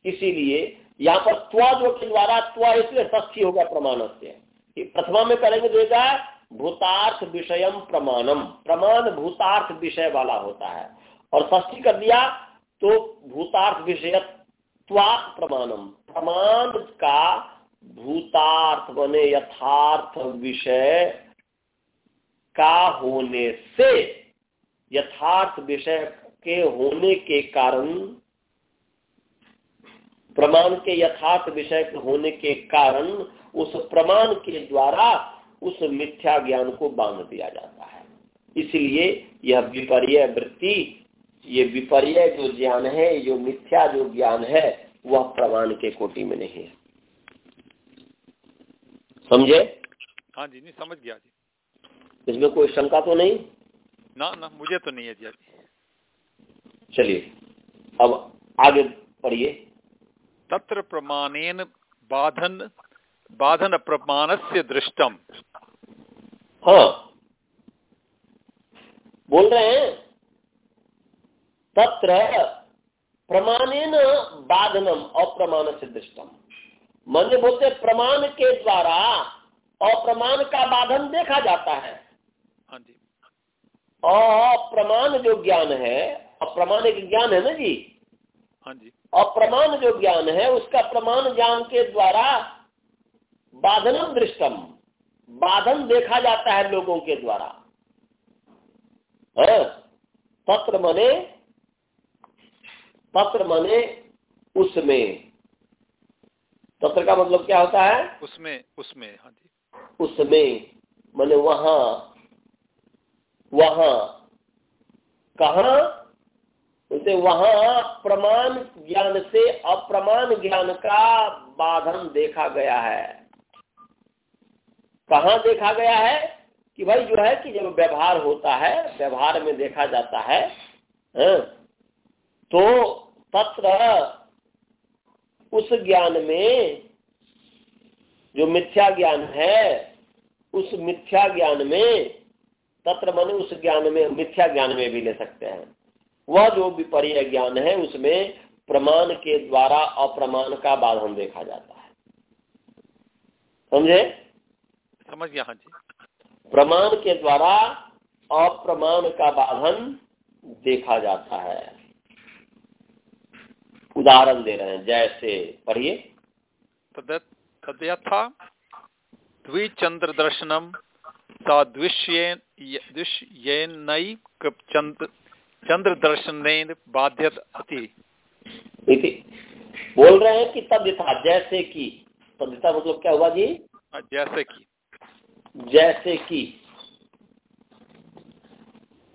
इसीलिए यहाँ पर त्वा जो के द्वारा त्वा इसलिए ष्ठी हो गया प्रमाण से। प्रथमा में करेंगे देगा भूतार्थ विषयम प्रमाणम प्रमाण भूतार्थ विषय वाला होता है। और ष्ठी कर दिया तो भूतार्थ विषय प्रमाणम प्रमाण का भूतार्थ बने यथार्थ विषय का होने से, यथार्थ विषय के होने के कारण, प्रमाण के यथार्थ विषय होने के कारण, उस प्रमाण के द्वारा उस मिथ्या ज्ञान को बाँध दिया जाता है। इसलिए यह विपर्य वृत्ति ये विपर्य जो ज्ञान है जो मिथ्या जो ज्ञान है वह प्रमाण के कोटि में नहीं है। समझे? हाँ जी नहीं समझ गया जी। इसमें कोई शंका तो नहीं? ना ना मुझे तो नहीं है जी चलिए अब आगे पढ़िए। तत्र प्रमाणेन बाधन बाधन प्रमाण से दृष्टम। हाँ। बोल रहे हैं तत्र प्रमाणेन बाधनम अप्रमाण से दृष्टम। मन बोलते प्रमाण के द्वारा अप्रमाण का बाधन देखा जाता है। हाँ जी। अप्रमाण जो ज्ञान है अप्रमाण एक ज्ञान है ना जी? हाँ जी। अप्रमाण जो ज्ञान है उसका प्रमाण ज्ञान के द्वारा बाधनम दृष्टम। बाधन देखा जाता है लोगों के द्वारा। है पत्र मने पत्र मने उसमें। पत्र का मतलब क्या होता है? उसमें उसमें हाँ जी। उसमें मने वहाँ वहाँ। कहा? वहाँ प्रमाण ज्ञान से अप्रमाण ज्ञान का बाधन देखा गया है। कहा देखा गया है कि भाई जो है कि जब व्यवहार होता है व्यवहार में देखा जाता है हाँ, तो तत्र उस ज्ञान में जो मिथ्या ज्ञान है उस मिथ्या ज्ञान में तत्र मन उस ज्ञान में मिथ्या ज्ञान में भी ले सकते हैं। वह जो विपर्य ज्ञान है उसमें प्रमाण के द्वारा अप्रमाण का बाधन देखा जाता है। समझे? समझ गया हाँ जी। प्रमाण के द्वारा अप्रमाण का बाधन देखा जाता है। उदाहरण दे रहे हैं जैसे पढ़िए। तद्यथा द्विचंद्र दर्शनम चंद्र दर्शन बाध्यत बोल रहे हैं कि तद्यथा जैसे कि तद्यथा मतलब क्या हुआ जी? हाँ, जैसे कि। जैसे कि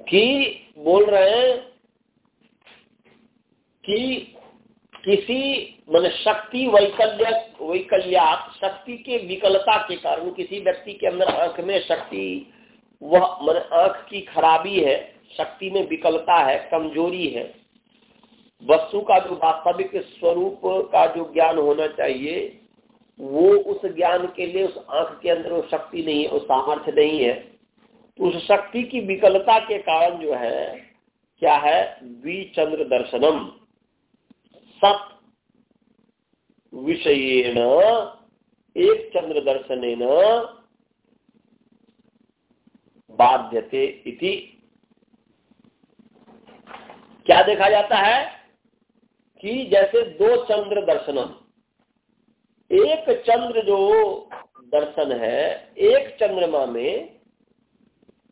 कि बोल रहे हैं कि किसी मान शक्ति वैकल्य वैकल्या शक्ति के विकलता के कारण किसी व्यक्ति के अंदर आँख में शक्ति, वह मान आँख की खराबी है, शक्ति में विकलता है, कमज़ोरी है, वस्तु का जो वास्तविक स्वरूप का जो ज्ञान होना चाहिए वो उस ज्ञान के लिए, उस आँख के अंदर वो शक्ति नहीं है, वो सामर्थ्य नहीं है तो उस शक्ति की विकलता के कारण जो है, क्या है? विचंद्र दर्शनम। सत विषयेण, एक चंद्र दर्शन बाध्यते इति। क्या देखा जाता है? कि जैसे दो चंद्र दर्शनम एक चंद्र जो दर्शन है, एक चंद्रमा में,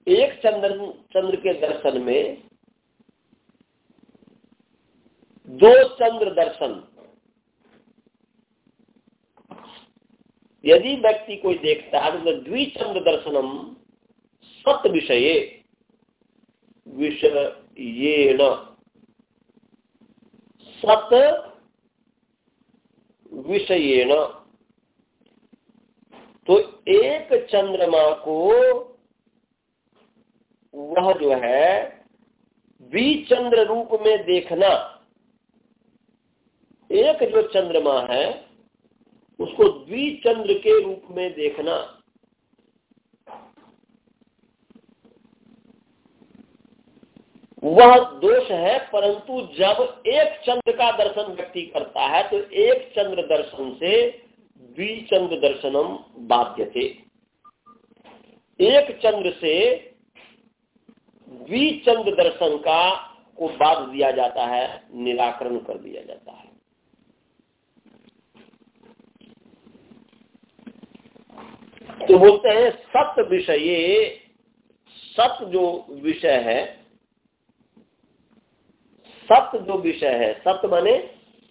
एक चंद्र चंद्र के दर्शन में दो चंद्र दर्शन। यदि व्यक्ति कोई देखता है तो द्विचंद्र दर्शनम सत विषय विषयेण सत विषयेण। तो एक चंद्रमा को वह जो है विचंद्र रूप में देखना। एक जो चंद्रमा है, उसको द्विचंद्र के रूप में देखना। वह दोष है, परंतु जब एक चंद्र का दर्शन व्यक्ति करता है तो एक चंद्र दर्शन से द्विचंद्र दर्शनम बाध्य थे। एक चंद्र से द्विचंद्र दर्शन का को बाध दिया जाता है, निराकरण कर दिया जाता है। तो बोलते हैं, सत्य विषय, सत्य जो विषय है सत्य जो विषय है सत्य माने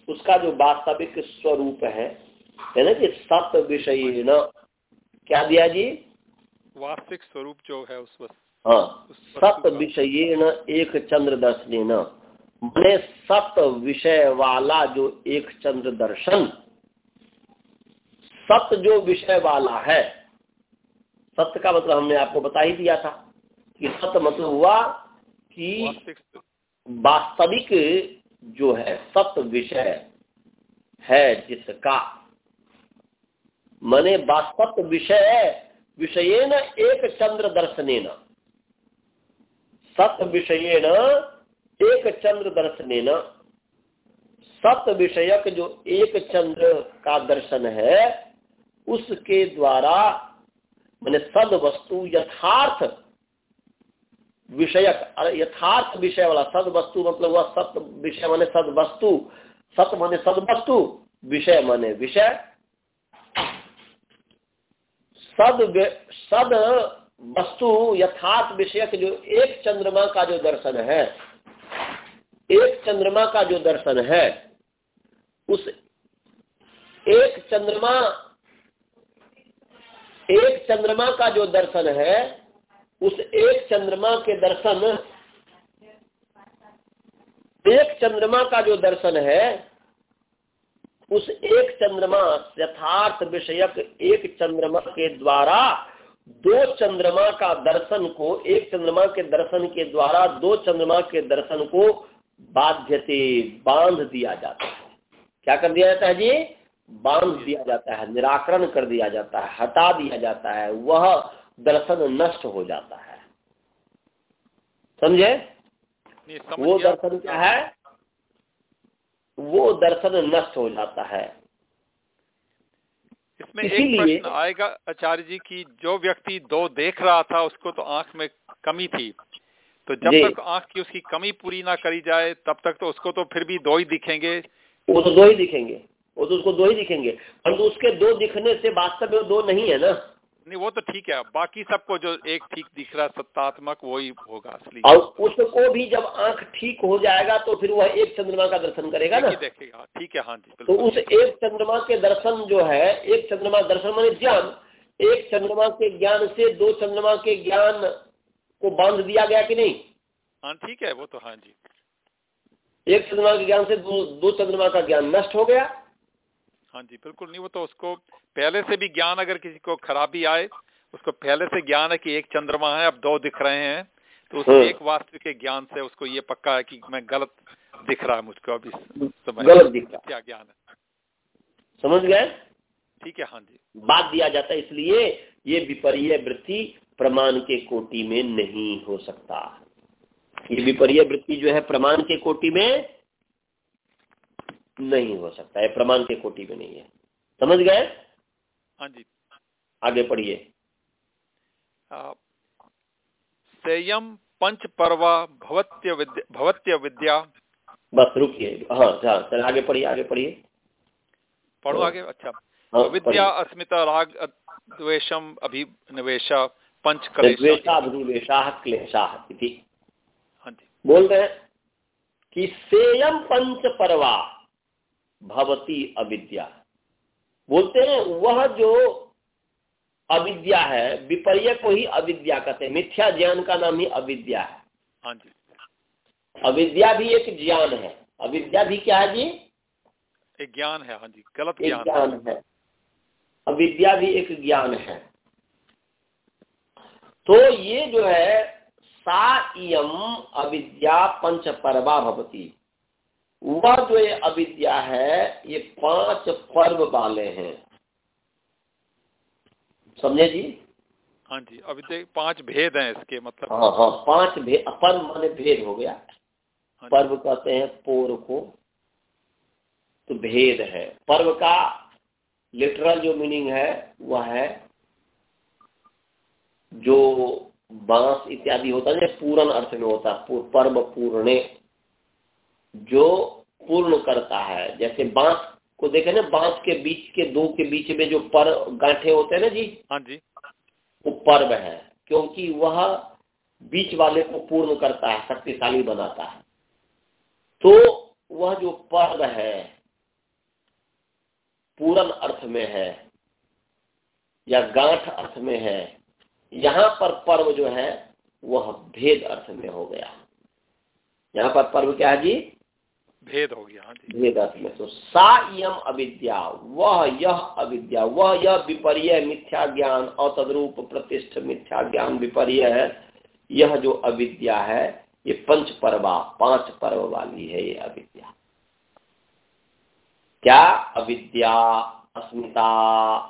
उसका जो वास्तविक स्वरूप है। है ना कि सत्य विषय न। क्या दिया जी? वास्तविक स्वरूप जो है उस हाँ। सत्य विषय न एक चंद्र दर्शन न। मैंने सत्य विषय वाला जो एक चंद्र दर्शन सत्य जो विषय वाला है। सत्य का मतलब हमने आपको बता ही दिया था कि सत्य मतलब हुआ कि वास्तविक जो है सत्य विषय है जिसका। मने वास्तव विषय विषय न एक चंद्र दर्शन न सत्य विषय न एक चंद्र दर्शन न सत्य विषयक जो एक चंद्र का दर्शन है, उसके द्वारा मैंने सद वस्तु यथार्थ विषयक यथार्थ विषय वाला सद वस्तु मतलब वह सत्य विषय माने सद वस्तु सत्य माने सद वस्तु विषय माने विषय। सद सद वस्तु यथार्थ विषयक जो एक चंद्रमा का जो दर्शन है, एक चंद्रमा का जो दर्शन है, उस एक चंद्रमा एक चंद्रमा का जो दर्शन है उस एक चंद्रमा के दर्शन, एक चंद्रमा का जो दर्शन है, उस एक चंद्रमा, यथार्थ विषयक एक चंद्रमा के द्वारा, दो चंद्रमा का दर्शन को, एक चंद्रमा के दर्शन के द्वारा, दो चंद्रमा के दर्शन को बाध्यते, बाँध दिया जाता है। क्या कर दिया जाता है जी? बाँध दिया जाता है, निराकरण कर दिया जाता है, हटा दिया जाता है। वह दर्शन नष्ट हो जाता है। समझे? वो दर्शन क्या है? वो दर्शन नष्ट हो जाता है। इसमें एक प्रश्न आएगा आचार्य जी की जो व्यक्ति दो देख रहा था उसको तो आँख में कमी थी। तो जब तक आँख की उसकी कमी पूरी ना करी जाए तब तक तो उसको तो फिर भी दो ही दिखेंगे। वो तो दो ही दिखेंगे। वो तो उसको दो ही दिखेंगे। परंतु उसके दो दिखने से वास्तव में दो नहीं है ना। नहीं वो तो ठीक है। बाकी सबको जो एक ठीक दिख रहा सत्तात्मक वही होगा असली। और उसको भी जब आँख ठीक हो जाएगा तो फिर वह एक चंद्रमा का दर्शन करेगा ना? देखेगा ठीक है हाँ जी तो उस एक चंद्रमा के दर्शन जो है एक चंद्रमा दर्शन माने ज्ञान एक चंद्रमा के ज्ञान से दो चंद्रमा के ज्ञान को बाँध दिया गया कि नहीं? हाँ ठीक है वो तो हाँ जी। एक चंद्रमा के ज्ञान से दो, दो चंद्रमा का ज्ञान नष्ट हो गया। हाँ जी बिल्कुल नहीं वो तो उसको पहले से भी ज्ञान अगर किसी को खराबी आए उसको पहले से ज्ञान है कि एक चंद्रमा है अब दो दिख रहे हैं तो उस हाँ। एक वास्तविक के ज्ञान से उसको ये पक्का है कि मैं गलत दिख रहा है मुझको अभी समय। गलत दिख रहा क्या ज्ञान है? समझ गए? ठीक है हाँ जी। बात दिया जाता है इसलिए ये विपरीय वृत्ति प्रमाण के कोटि में नहीं हो सकता। ये विपरीय वृत्ति जो है प्रमाण के कोटि में नहीं हो सकता है प्रमाण के कोटि में नहीं है। समझ गए? हाँ जी। आगे पढ़िए। सेयम पंच पर्वा भवत्य विद्या भवत्य विद्या। बस रुकिए। हाँ हाँ चल आगे पढ़िए आगे पढ़िए। पढ़ो। आगे अच्छा। हाँ, विद्या अस्मिता राग द्वेषम अभिनिवेश पंच क्लेशा इति। हाँ जी। बोल रहे हैं कि सेयम पंच परवा भवती अविद्या। बोलते हैं वह जो अविद्या है विपर्य को ही अविद्या कहते हैं। मिथ्या ज्ञान का नाम ही अविद्या है। हाँ जी। अविद्या भी एक ज्ञान है। अविद्या भी क्या है जी? एक ज्ञान है हाँ जी गलत ज्ञान। ज्ञान है। अविद्या भी एक ज्ञान है। तो ये जो है सा इम अविद्या पंच परवा भवती। वह जो ये अविद्या है ये पाँच पर्व वाले हैं। समझे जी? हाँ जी अभी तो पाँच भेद हैं इसके मतलब हाँ हाँ पाँच भेद पर्व माने भेद हो गया। हाँ पर्व कहते हैं पोर को तो भेद है। पर्व का लिटरल जो मीनिंग है वह है जो बाँस इत्यादि होता है पूर्ण अर्थ में होता है पर्व पूर्णे। जो पूर्ण करता है जैसे बाँस को देखे ना बाँस के बीच के दो के बीच में जो पर गांठे होते हैं ना जी? हाँ जी। वो पर्व है क्योंकि वह बीच वाले को पूर्ण करता है शक्तिशाली बनाता है। तो वह जो पर्व है पूरन अर्थ में है या गांठ अर्थ में है यहाँ पर पर्व जो है वह भेद अर्थ में हो गया। यहाँ पर पर्व क्या है जी? भेद हो गया हाँ भेद तो सा यम अविद्या, वह यह अविद्या, वह यह विपर्य मिथ्या ज्ञान और तद्रूप प्रतिष्ठ मिथ्या ज्ञान विपर्य है। यह जो अविद्या है, ये पंच पर्वा, पाँच पर्व वाली है ये अविद्या। क्या अविद्या? अस्मिता,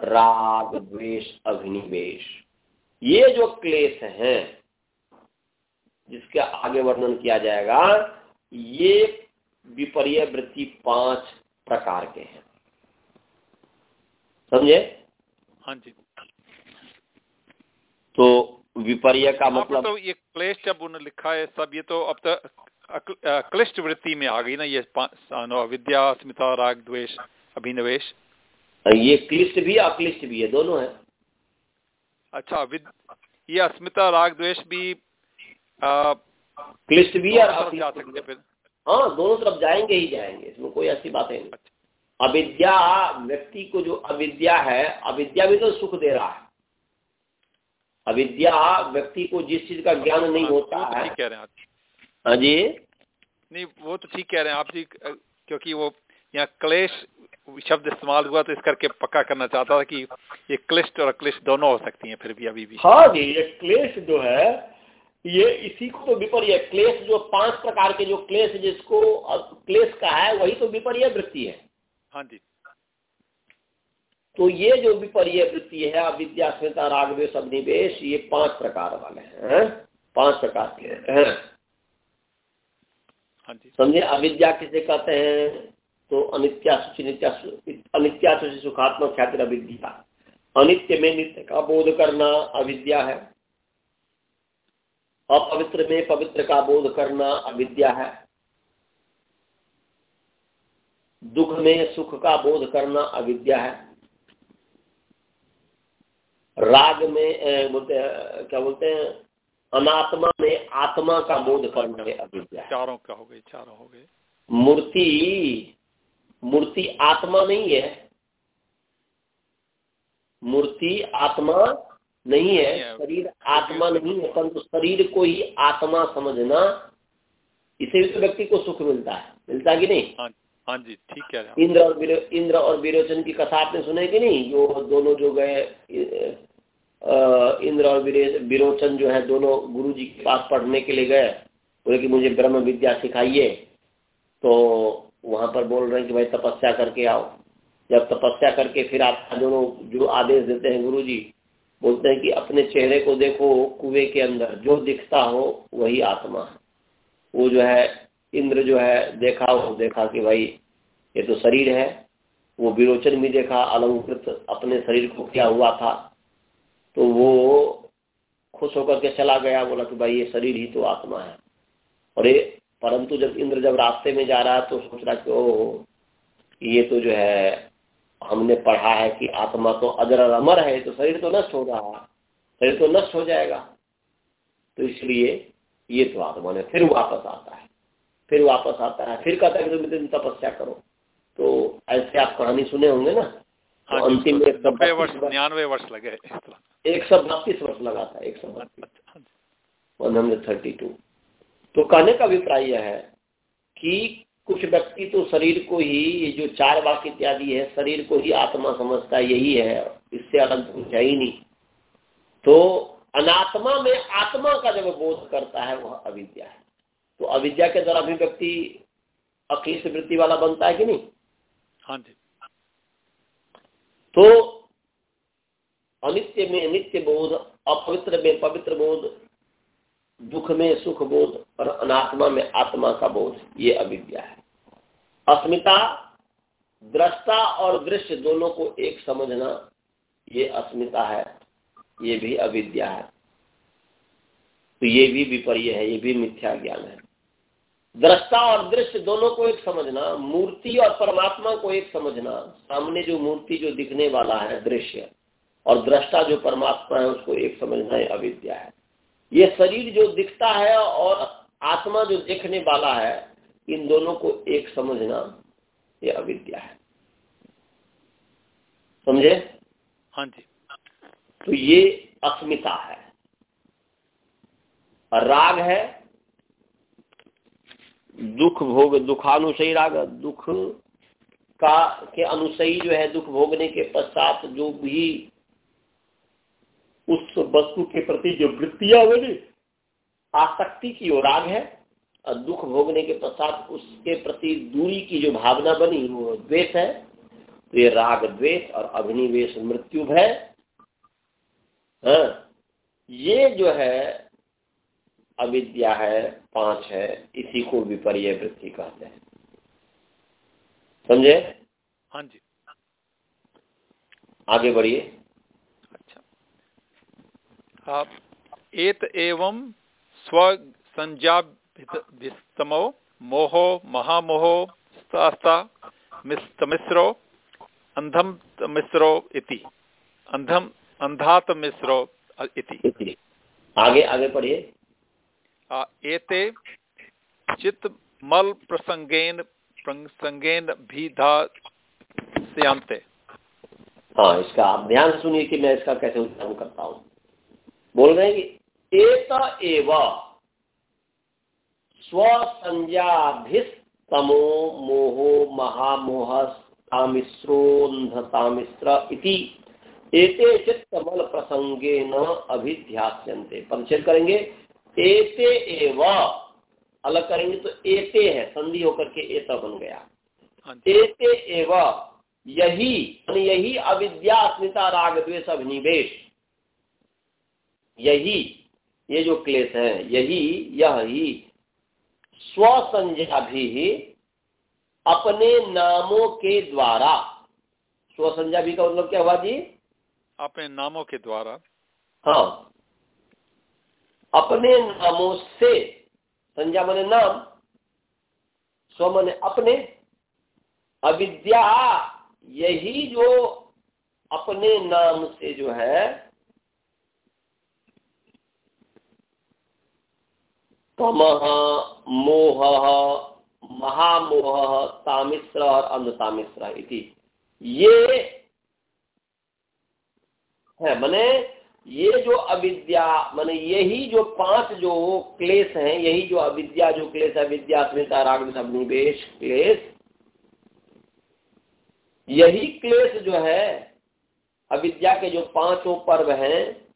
राग, द्वेष, अभिनिवेश। ये जो क्लेश हैं, जिसका आगे वर्णन किया जाएगा, ये विपर्य वृत्ति पाँच प्रकार के हैं। समझे? हाँ जी। तो विपर्य का मतलब तो ये क्लेश जब उन्होंने लिखा है सब ये तो अब तक क्लिष्ट वृत्ति में आ गई ना ये विद्या अस्मिता राग द्वेष अभिनिवेश। ये क्लिष्ट भी अक्लिष्ट भी है दोनों है। अच्छा विद ये अस्मिता राग द्वेष भी आ, क्लिष्ट भी और जा अक्लिष्ट सकते भी। फिर। हाँ दोनों तरफ़ जाएँगे ही जाएँगे इसमें कोई ऐसी बात नहीं। अविद्या व्यक्ति को जो अविद्या है अविद्या भी तो सुख दे रहा है। अविद्या व्यक्ति को जिस चीज़ का ज्ञान नहीं हाँ, होता तो है। कह रहे हैं हाँ जी? नहीं वो तो ठीक कह रहे हैं आप जी क्योंकि वो यहाँ क्लेश शब्द इस्तेमाल हुआ तो इस करके पक्का करना चाहता था कि ये क्लिष्ट और अक्लिष्ट दोनों हो सकती हैं फिर भी अभी भी। हाँ जी ये क्लेश जो है ये इसी को तो विपर्य क्लेश जो पाँच प्रकार के जो क्लेश जिसको क्लेश का है वही तो विपर्य वृत्ति है। हाँ जी। तो ये जो विपर्य वृत्ति है अविद्या रागवेश अग्निवेश ये पाँच प्रकार वाले हैं पाँच प्रकार के हैं। हाँ जी। समझे? अविद्या किसे कहते हैं? तो अनित्या अनित्या सुखात्मक ख्याति अविद्या। अनित्य में नित्य का बोध करना अविद्या है। अपवित्र में पवित्र का बोध करना अविद्या है। दुख में सुख का बोध करना अविद्या है। राग में अ, बोलते हैं क्या बोलते हैं अनात्मा में आत्मा का बोध करना है अविद्या है। चारों का हो गए चारों हो गए। मूर्ति मूर्ति आत्मा नहीं है। मूर्ति आत्मा नहीं है। शरीर आत्मा नहीं है परंतु शरीर को ही आत्मा समझना इसे भी तो व्यक्ति को सुख मिलता है। मिलता है कि नहीं? हाँ हाँ जी ठीक हैं। इंद्र और इंद्र और विरोचन की कथा आपने सुने कि नहीं? जो दोनों जो गए इंद्र और विरोचन जो है दोनों गुरु जी के पास पढ़ने के लिए गए। बोले कि मुझे ब्रह्म विद्या सिखाइए। तो वहाँ पर बोल रहे हैं कि भाई तपस्या करके आओ। जब तपस्या करके फिर आप दोनों जो आदेश देते हैं गुरु जी बोलते हैं कि अपने चेहरे को देखो, कुएँ के अंदर, जो दिखता हो, वही आत्मा। है वो जो है, इंद्र जो है, देखा वो देखा कि भाई, ये तो शरीर है। वो विरोचन भी देखा, अलंकृत अपने शरीर को क्या हुआ था। तो वो खुश होकर के चला गया, बोला कि भाई, ये शरीर ही तो आत्मा है। और ये, परंतु जब इंद्र जब रास्ते में जा रहा है तो सोच रहा कि ओ ये तो जो है हमने पढ़ा है कि आत्मा तो अजर अमर है तो शरीर तो नष्ट हो रहा है शरीर तो नष्ट हो जाएगा। तो इसलिए ये तो आत्मा ने फिर वापस आता है। फिर वापस आता है फिर कहता है कि तुम तपस्या करो। तो ऐसे आप कहानी सुने होंगे ना तो हाँ अंतिम में नब्बे वर्ष निन्यानवे वर्ष लगे एक सौ बत्तीस वर्ष लगा था एक सौ बत्तीस। अच्छा, हाँ वन हंड्रेड थर्टी टू। तो कहने का अभिप्राय यह है कि कुछ व्यक्ति तो शरीर को ही ये जो चार वाक इत्यादि है शरीर को ही आत्मा समझता यही है। इससे अलग कुछ है नहीं। तो अनात्मा में आत्मा का जब बोध करता है वह अविद्या है। तो अविद्या के द्वारा भी व्यक्ति अक्लिष्ट वृत्ति वाला बनता है कि नहीं? हाँ जी। तो अनित्य में नित्य बोध अपवित्र में पवित्र बोध दुख में सुख बोध और अनात्मा में आत्मा का बोध ये अविद्या है। अस्मिता, दृष्टा और दृश्य दोनों को एक समझना, ये अस्मिता है, ये भी अविद्या है। तो ये भी विपर्य है, ये भी मिथ्या ज्ञान है। दृष्टा और दृश्य दोनों को एक समझना, मूर्ति और परमात्मा को एक समझना, सामने जो मूर्ति जो दिखने वाला है, दृश्य, और दृष्टा जो परमात्मा है, उसको एक समझना है अविद्या है। ये शरीर जो दिखता है और आत्मा जो देखने वाला है इन दोनों को एक समझना ये अविद्या है। समझे? हाँ जी। तो ये अस्मिता है। और राग है दुख भोग दुखानुसई राग दुख का के अनुसई जो है दुख भोगने के पश्चात जो भी उस वस्तु के प्रति जो वृत्तियाँ बनी आसक्ति की वो राग है। और दुख भोगने के पश्चात उसके प्रति दूरी की जो भावना बनी वो द्वेष है। तो ये राग द्वेष और अभिनिवेश मृत्यु भय हाँ, ये जो है अविद्या है पाँच है इसी को विपर्य वृत्ति कहते हैं। समझे? हाँ जी। आगे बढ़िए। अच्छा। आप एत एवं स्व संज्ञा विस्तमो मोहो महामोहो स्तास्ता मिस्रो अंधम मिश्रो इति। अंधम अंधात मिश्रो इति। आगे आगे पढ़िए। एते चित्त मल प्रसंगेन प्रसंगेन भीधा स्यांते हाँ इसका आप ध्यान सुनिए कि मैं इसका कैसे उच्चारण करता हूँ। बोल रहे हैं कि एत एवं। स्वसंज्ञाभिस्तमो मोहो महामोह तामिश्रोन्धतामिश्र इति। एते चित्तमल प्रसंगे न अभिध्यास्यन्ते। परिचय करेंगे। एते एव। अलग करेंगे तो एते है। संधि होकर के एता बन गया। हाँ एते एव। यही यही अविद्या अस्मिता राग द्वेष अभिनिवेश। यही ये जो क्लेश है यही यह ही स्वसंज्ञा भी अपने नामों के द्वारा। स्वसंज्ञा भी का मतलब क्या हुआ जी? अपने नामों के द्वारा। हाँ। अपने नामों से संज्ञा मने नाम स्व मने अपने अविद्या यही जो अपने नाम से जो है तमह मोह, महामोह तामिश्र और अंधतामिश्र इति। ये है, मैंने ये जो अविद्या, माने यही जो पाँच जो क्लेश हैं, यही जो अविद्या जो क्लेश है, विद्या, स्मृता, राग अग्निवेश क्लेश, यही क्लेश जो है, अविद्या के जो पाँचों पर्व हैं,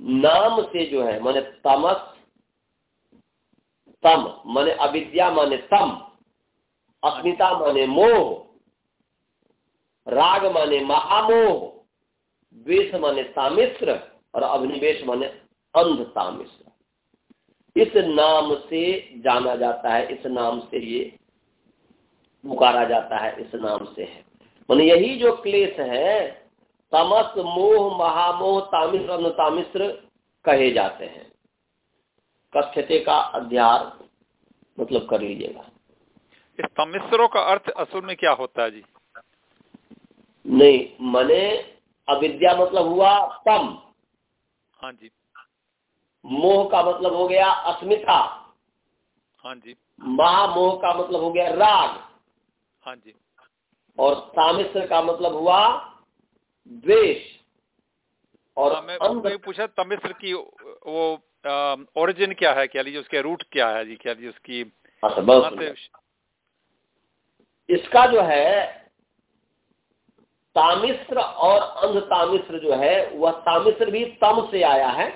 नाम से जो है, माने तमस तम, माने अविद्या माने तम, अस्मिता माने मोह, राग माने महामोह, द्वेष माने तामिश्र और अभिनिवेश माने अंध तामिश्र इस नाम से जाना जाता है, इस नाम से ये पुकारा जाता है, इस नाम से है। मान यही जो क्लेश है, तमस, मोह, महामोह तामिश्र तामिश्र कहे जाते हैं। कक्षते का अध्याय मतलब कर लीजिएगा। इस का अर्थ असल में क्या होता है जी? नहीं मने अविद्या मतलब हुआ तम। हाँ जी। मोह का मतलब हो गया अस्मिता। हाँ जी। महामोह का मतलब हो गया राग। हाँ जी। और तामिश्र का मतलब हुआ द्वेष। और हाँ, पूछा तमिश्र की वो ओरिजिन क्या है? क्या लीजिए उसके रूट क्या है जी? क्या लीजिए उसकी अच्छा, इसका जो है तामिश्र और अंध तामिश्र जो है वह तामिश्र भी तम से आया है।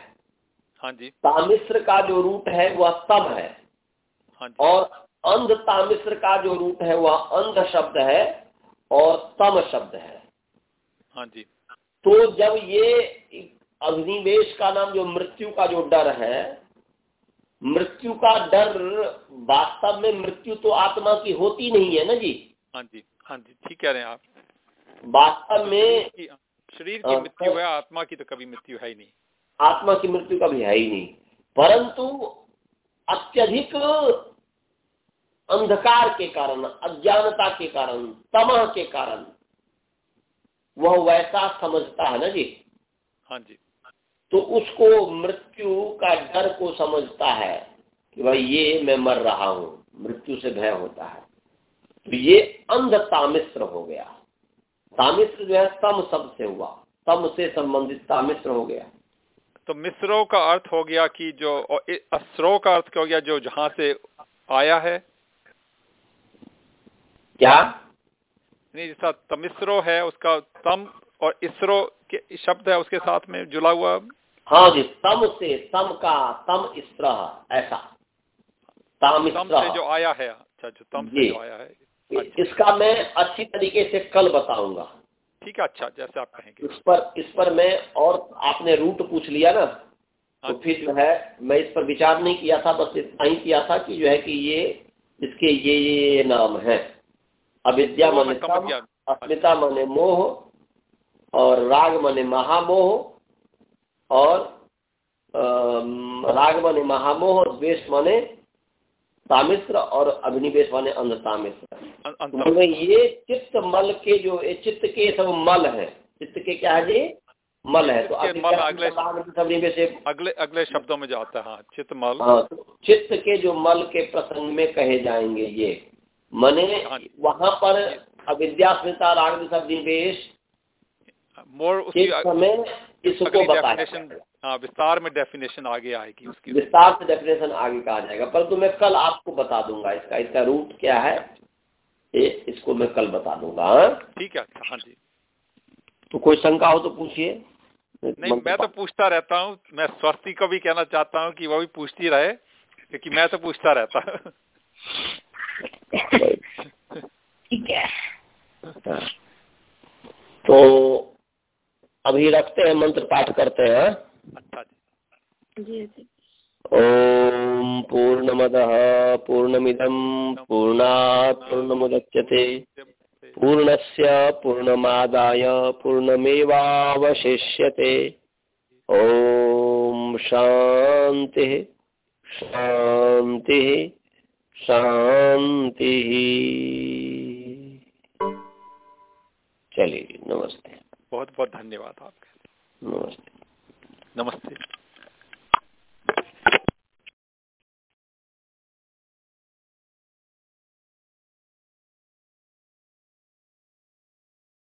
हाँ जी। तामिश्र का जो रूट है वह तम है। हाँ जी। और अंध तामिश्र का जो रूट है वह अंध शब्द है और तम शब्द है। हाँ जी। तो जब ये अग्निवेश का नाम जो मृत्यु का जो डर है मृत्यु का डर वास्तव में मृत्यु तो आत्मा की होती नहीं है ना जी? हाँ जी हाँ जी ठीक कह रहे हैं आप। वास्तव में शरीर की मृत्यु है आत्मा की तो कभी मृत्यु है ही नहीं। आत्मा की मृत्यु कभी है ही नहीं। परंतु अत्यधिक अंधकार के कारण अज्ञानता के कारण तमह के कारण वह वैसा समझता है ना जी? हाँ जी। तो उसको मृत्यु का डर को समझता है कि भाई ये मैं मर रहा हूँ मृत्यु से भय होता है। तो ये अंध तामिश्र हो गया। तामिश्र जो है तम शब्द से हुआ। तम से संबंधित तामिश्र हो गया। तो मिस्रो का अर्थ हो गया कि जो अस्रो का अर्थ क्या हो गया जो जहाँ से आया है। क्या? नहीं जैसा तमिश्रो है उसका तम और इसरो के शब्द है उसके साथ में जुड़ा हुआ। हाँ जी तम से तम का तम इस्त्र ऐसा। तम से जो आया है अच्छा जो तम से जो। आया है। अच्छा। इसका मैं अच्छी तरीके से कल बताऊँगा। ठीक है अच्छा जैसे आप कहेंगे। इस पर इस पर मैं और आपने रूट पूछ लिया ना तो हाँ फिर जो है मैं इस पर विचार नहीं किया था बस इतना ही किया था कि जो है कि ये इसके ये ये नाम है। अविद्या मन अस्मिता मने मोह और राग मने महामोह और राग मने महामोह द्वेष मने तामिश्र और अग्निवेश माने अंध तामिश्र ये चित्त मल के जो ये चित्त के सब मल है। चित्त के क्या है जी? मल है। तो अगले अगले अगले शब्दों में जाता है हाँ, चित्त मल। हाँ तो चित्त के जो मल के प्रसंग में कहे जाएँगे ये। मने हाँ वहाँ पर अविद्यास्मिता राग निवेश मोर उसकी समय इसको बताया हाँ। विस्तार में डेफिनेशन आगे आएगी उसकी विस्तार से डेफिनेशन आगे कहा जाएगा। परंतु मैं कल आपको बता दूँगा इसका इसका रूट क्या है? ये इसको मैं कल बता दूँगा हाँ? ठीक है अच्छा हाँ जी। तो कोई शंका हो तो पूछिए। नहीं मैं तो पूछता रहता हूँ मैं स्वस्ति को भी कहना चाहता हूँ कि वो भी पूछती रहे क्योंकि मैं तो पूछता रहता हूँ। [laughs] ठीक है। तो अभी रखते हैं मंत्र पाठ करते हैं अच्छा ओम पूर्णमद पूर्णमिदम पूर्णात् पूर्णमुदच्यते पूर्णस्य पूर्णमादाय पूर्णमेवावशिष्यते। ओम शांति शांति शांति चलिए नमस्ते। बहुत बहुत धन्यवाद आपका। नमस्ते। नमस्ते।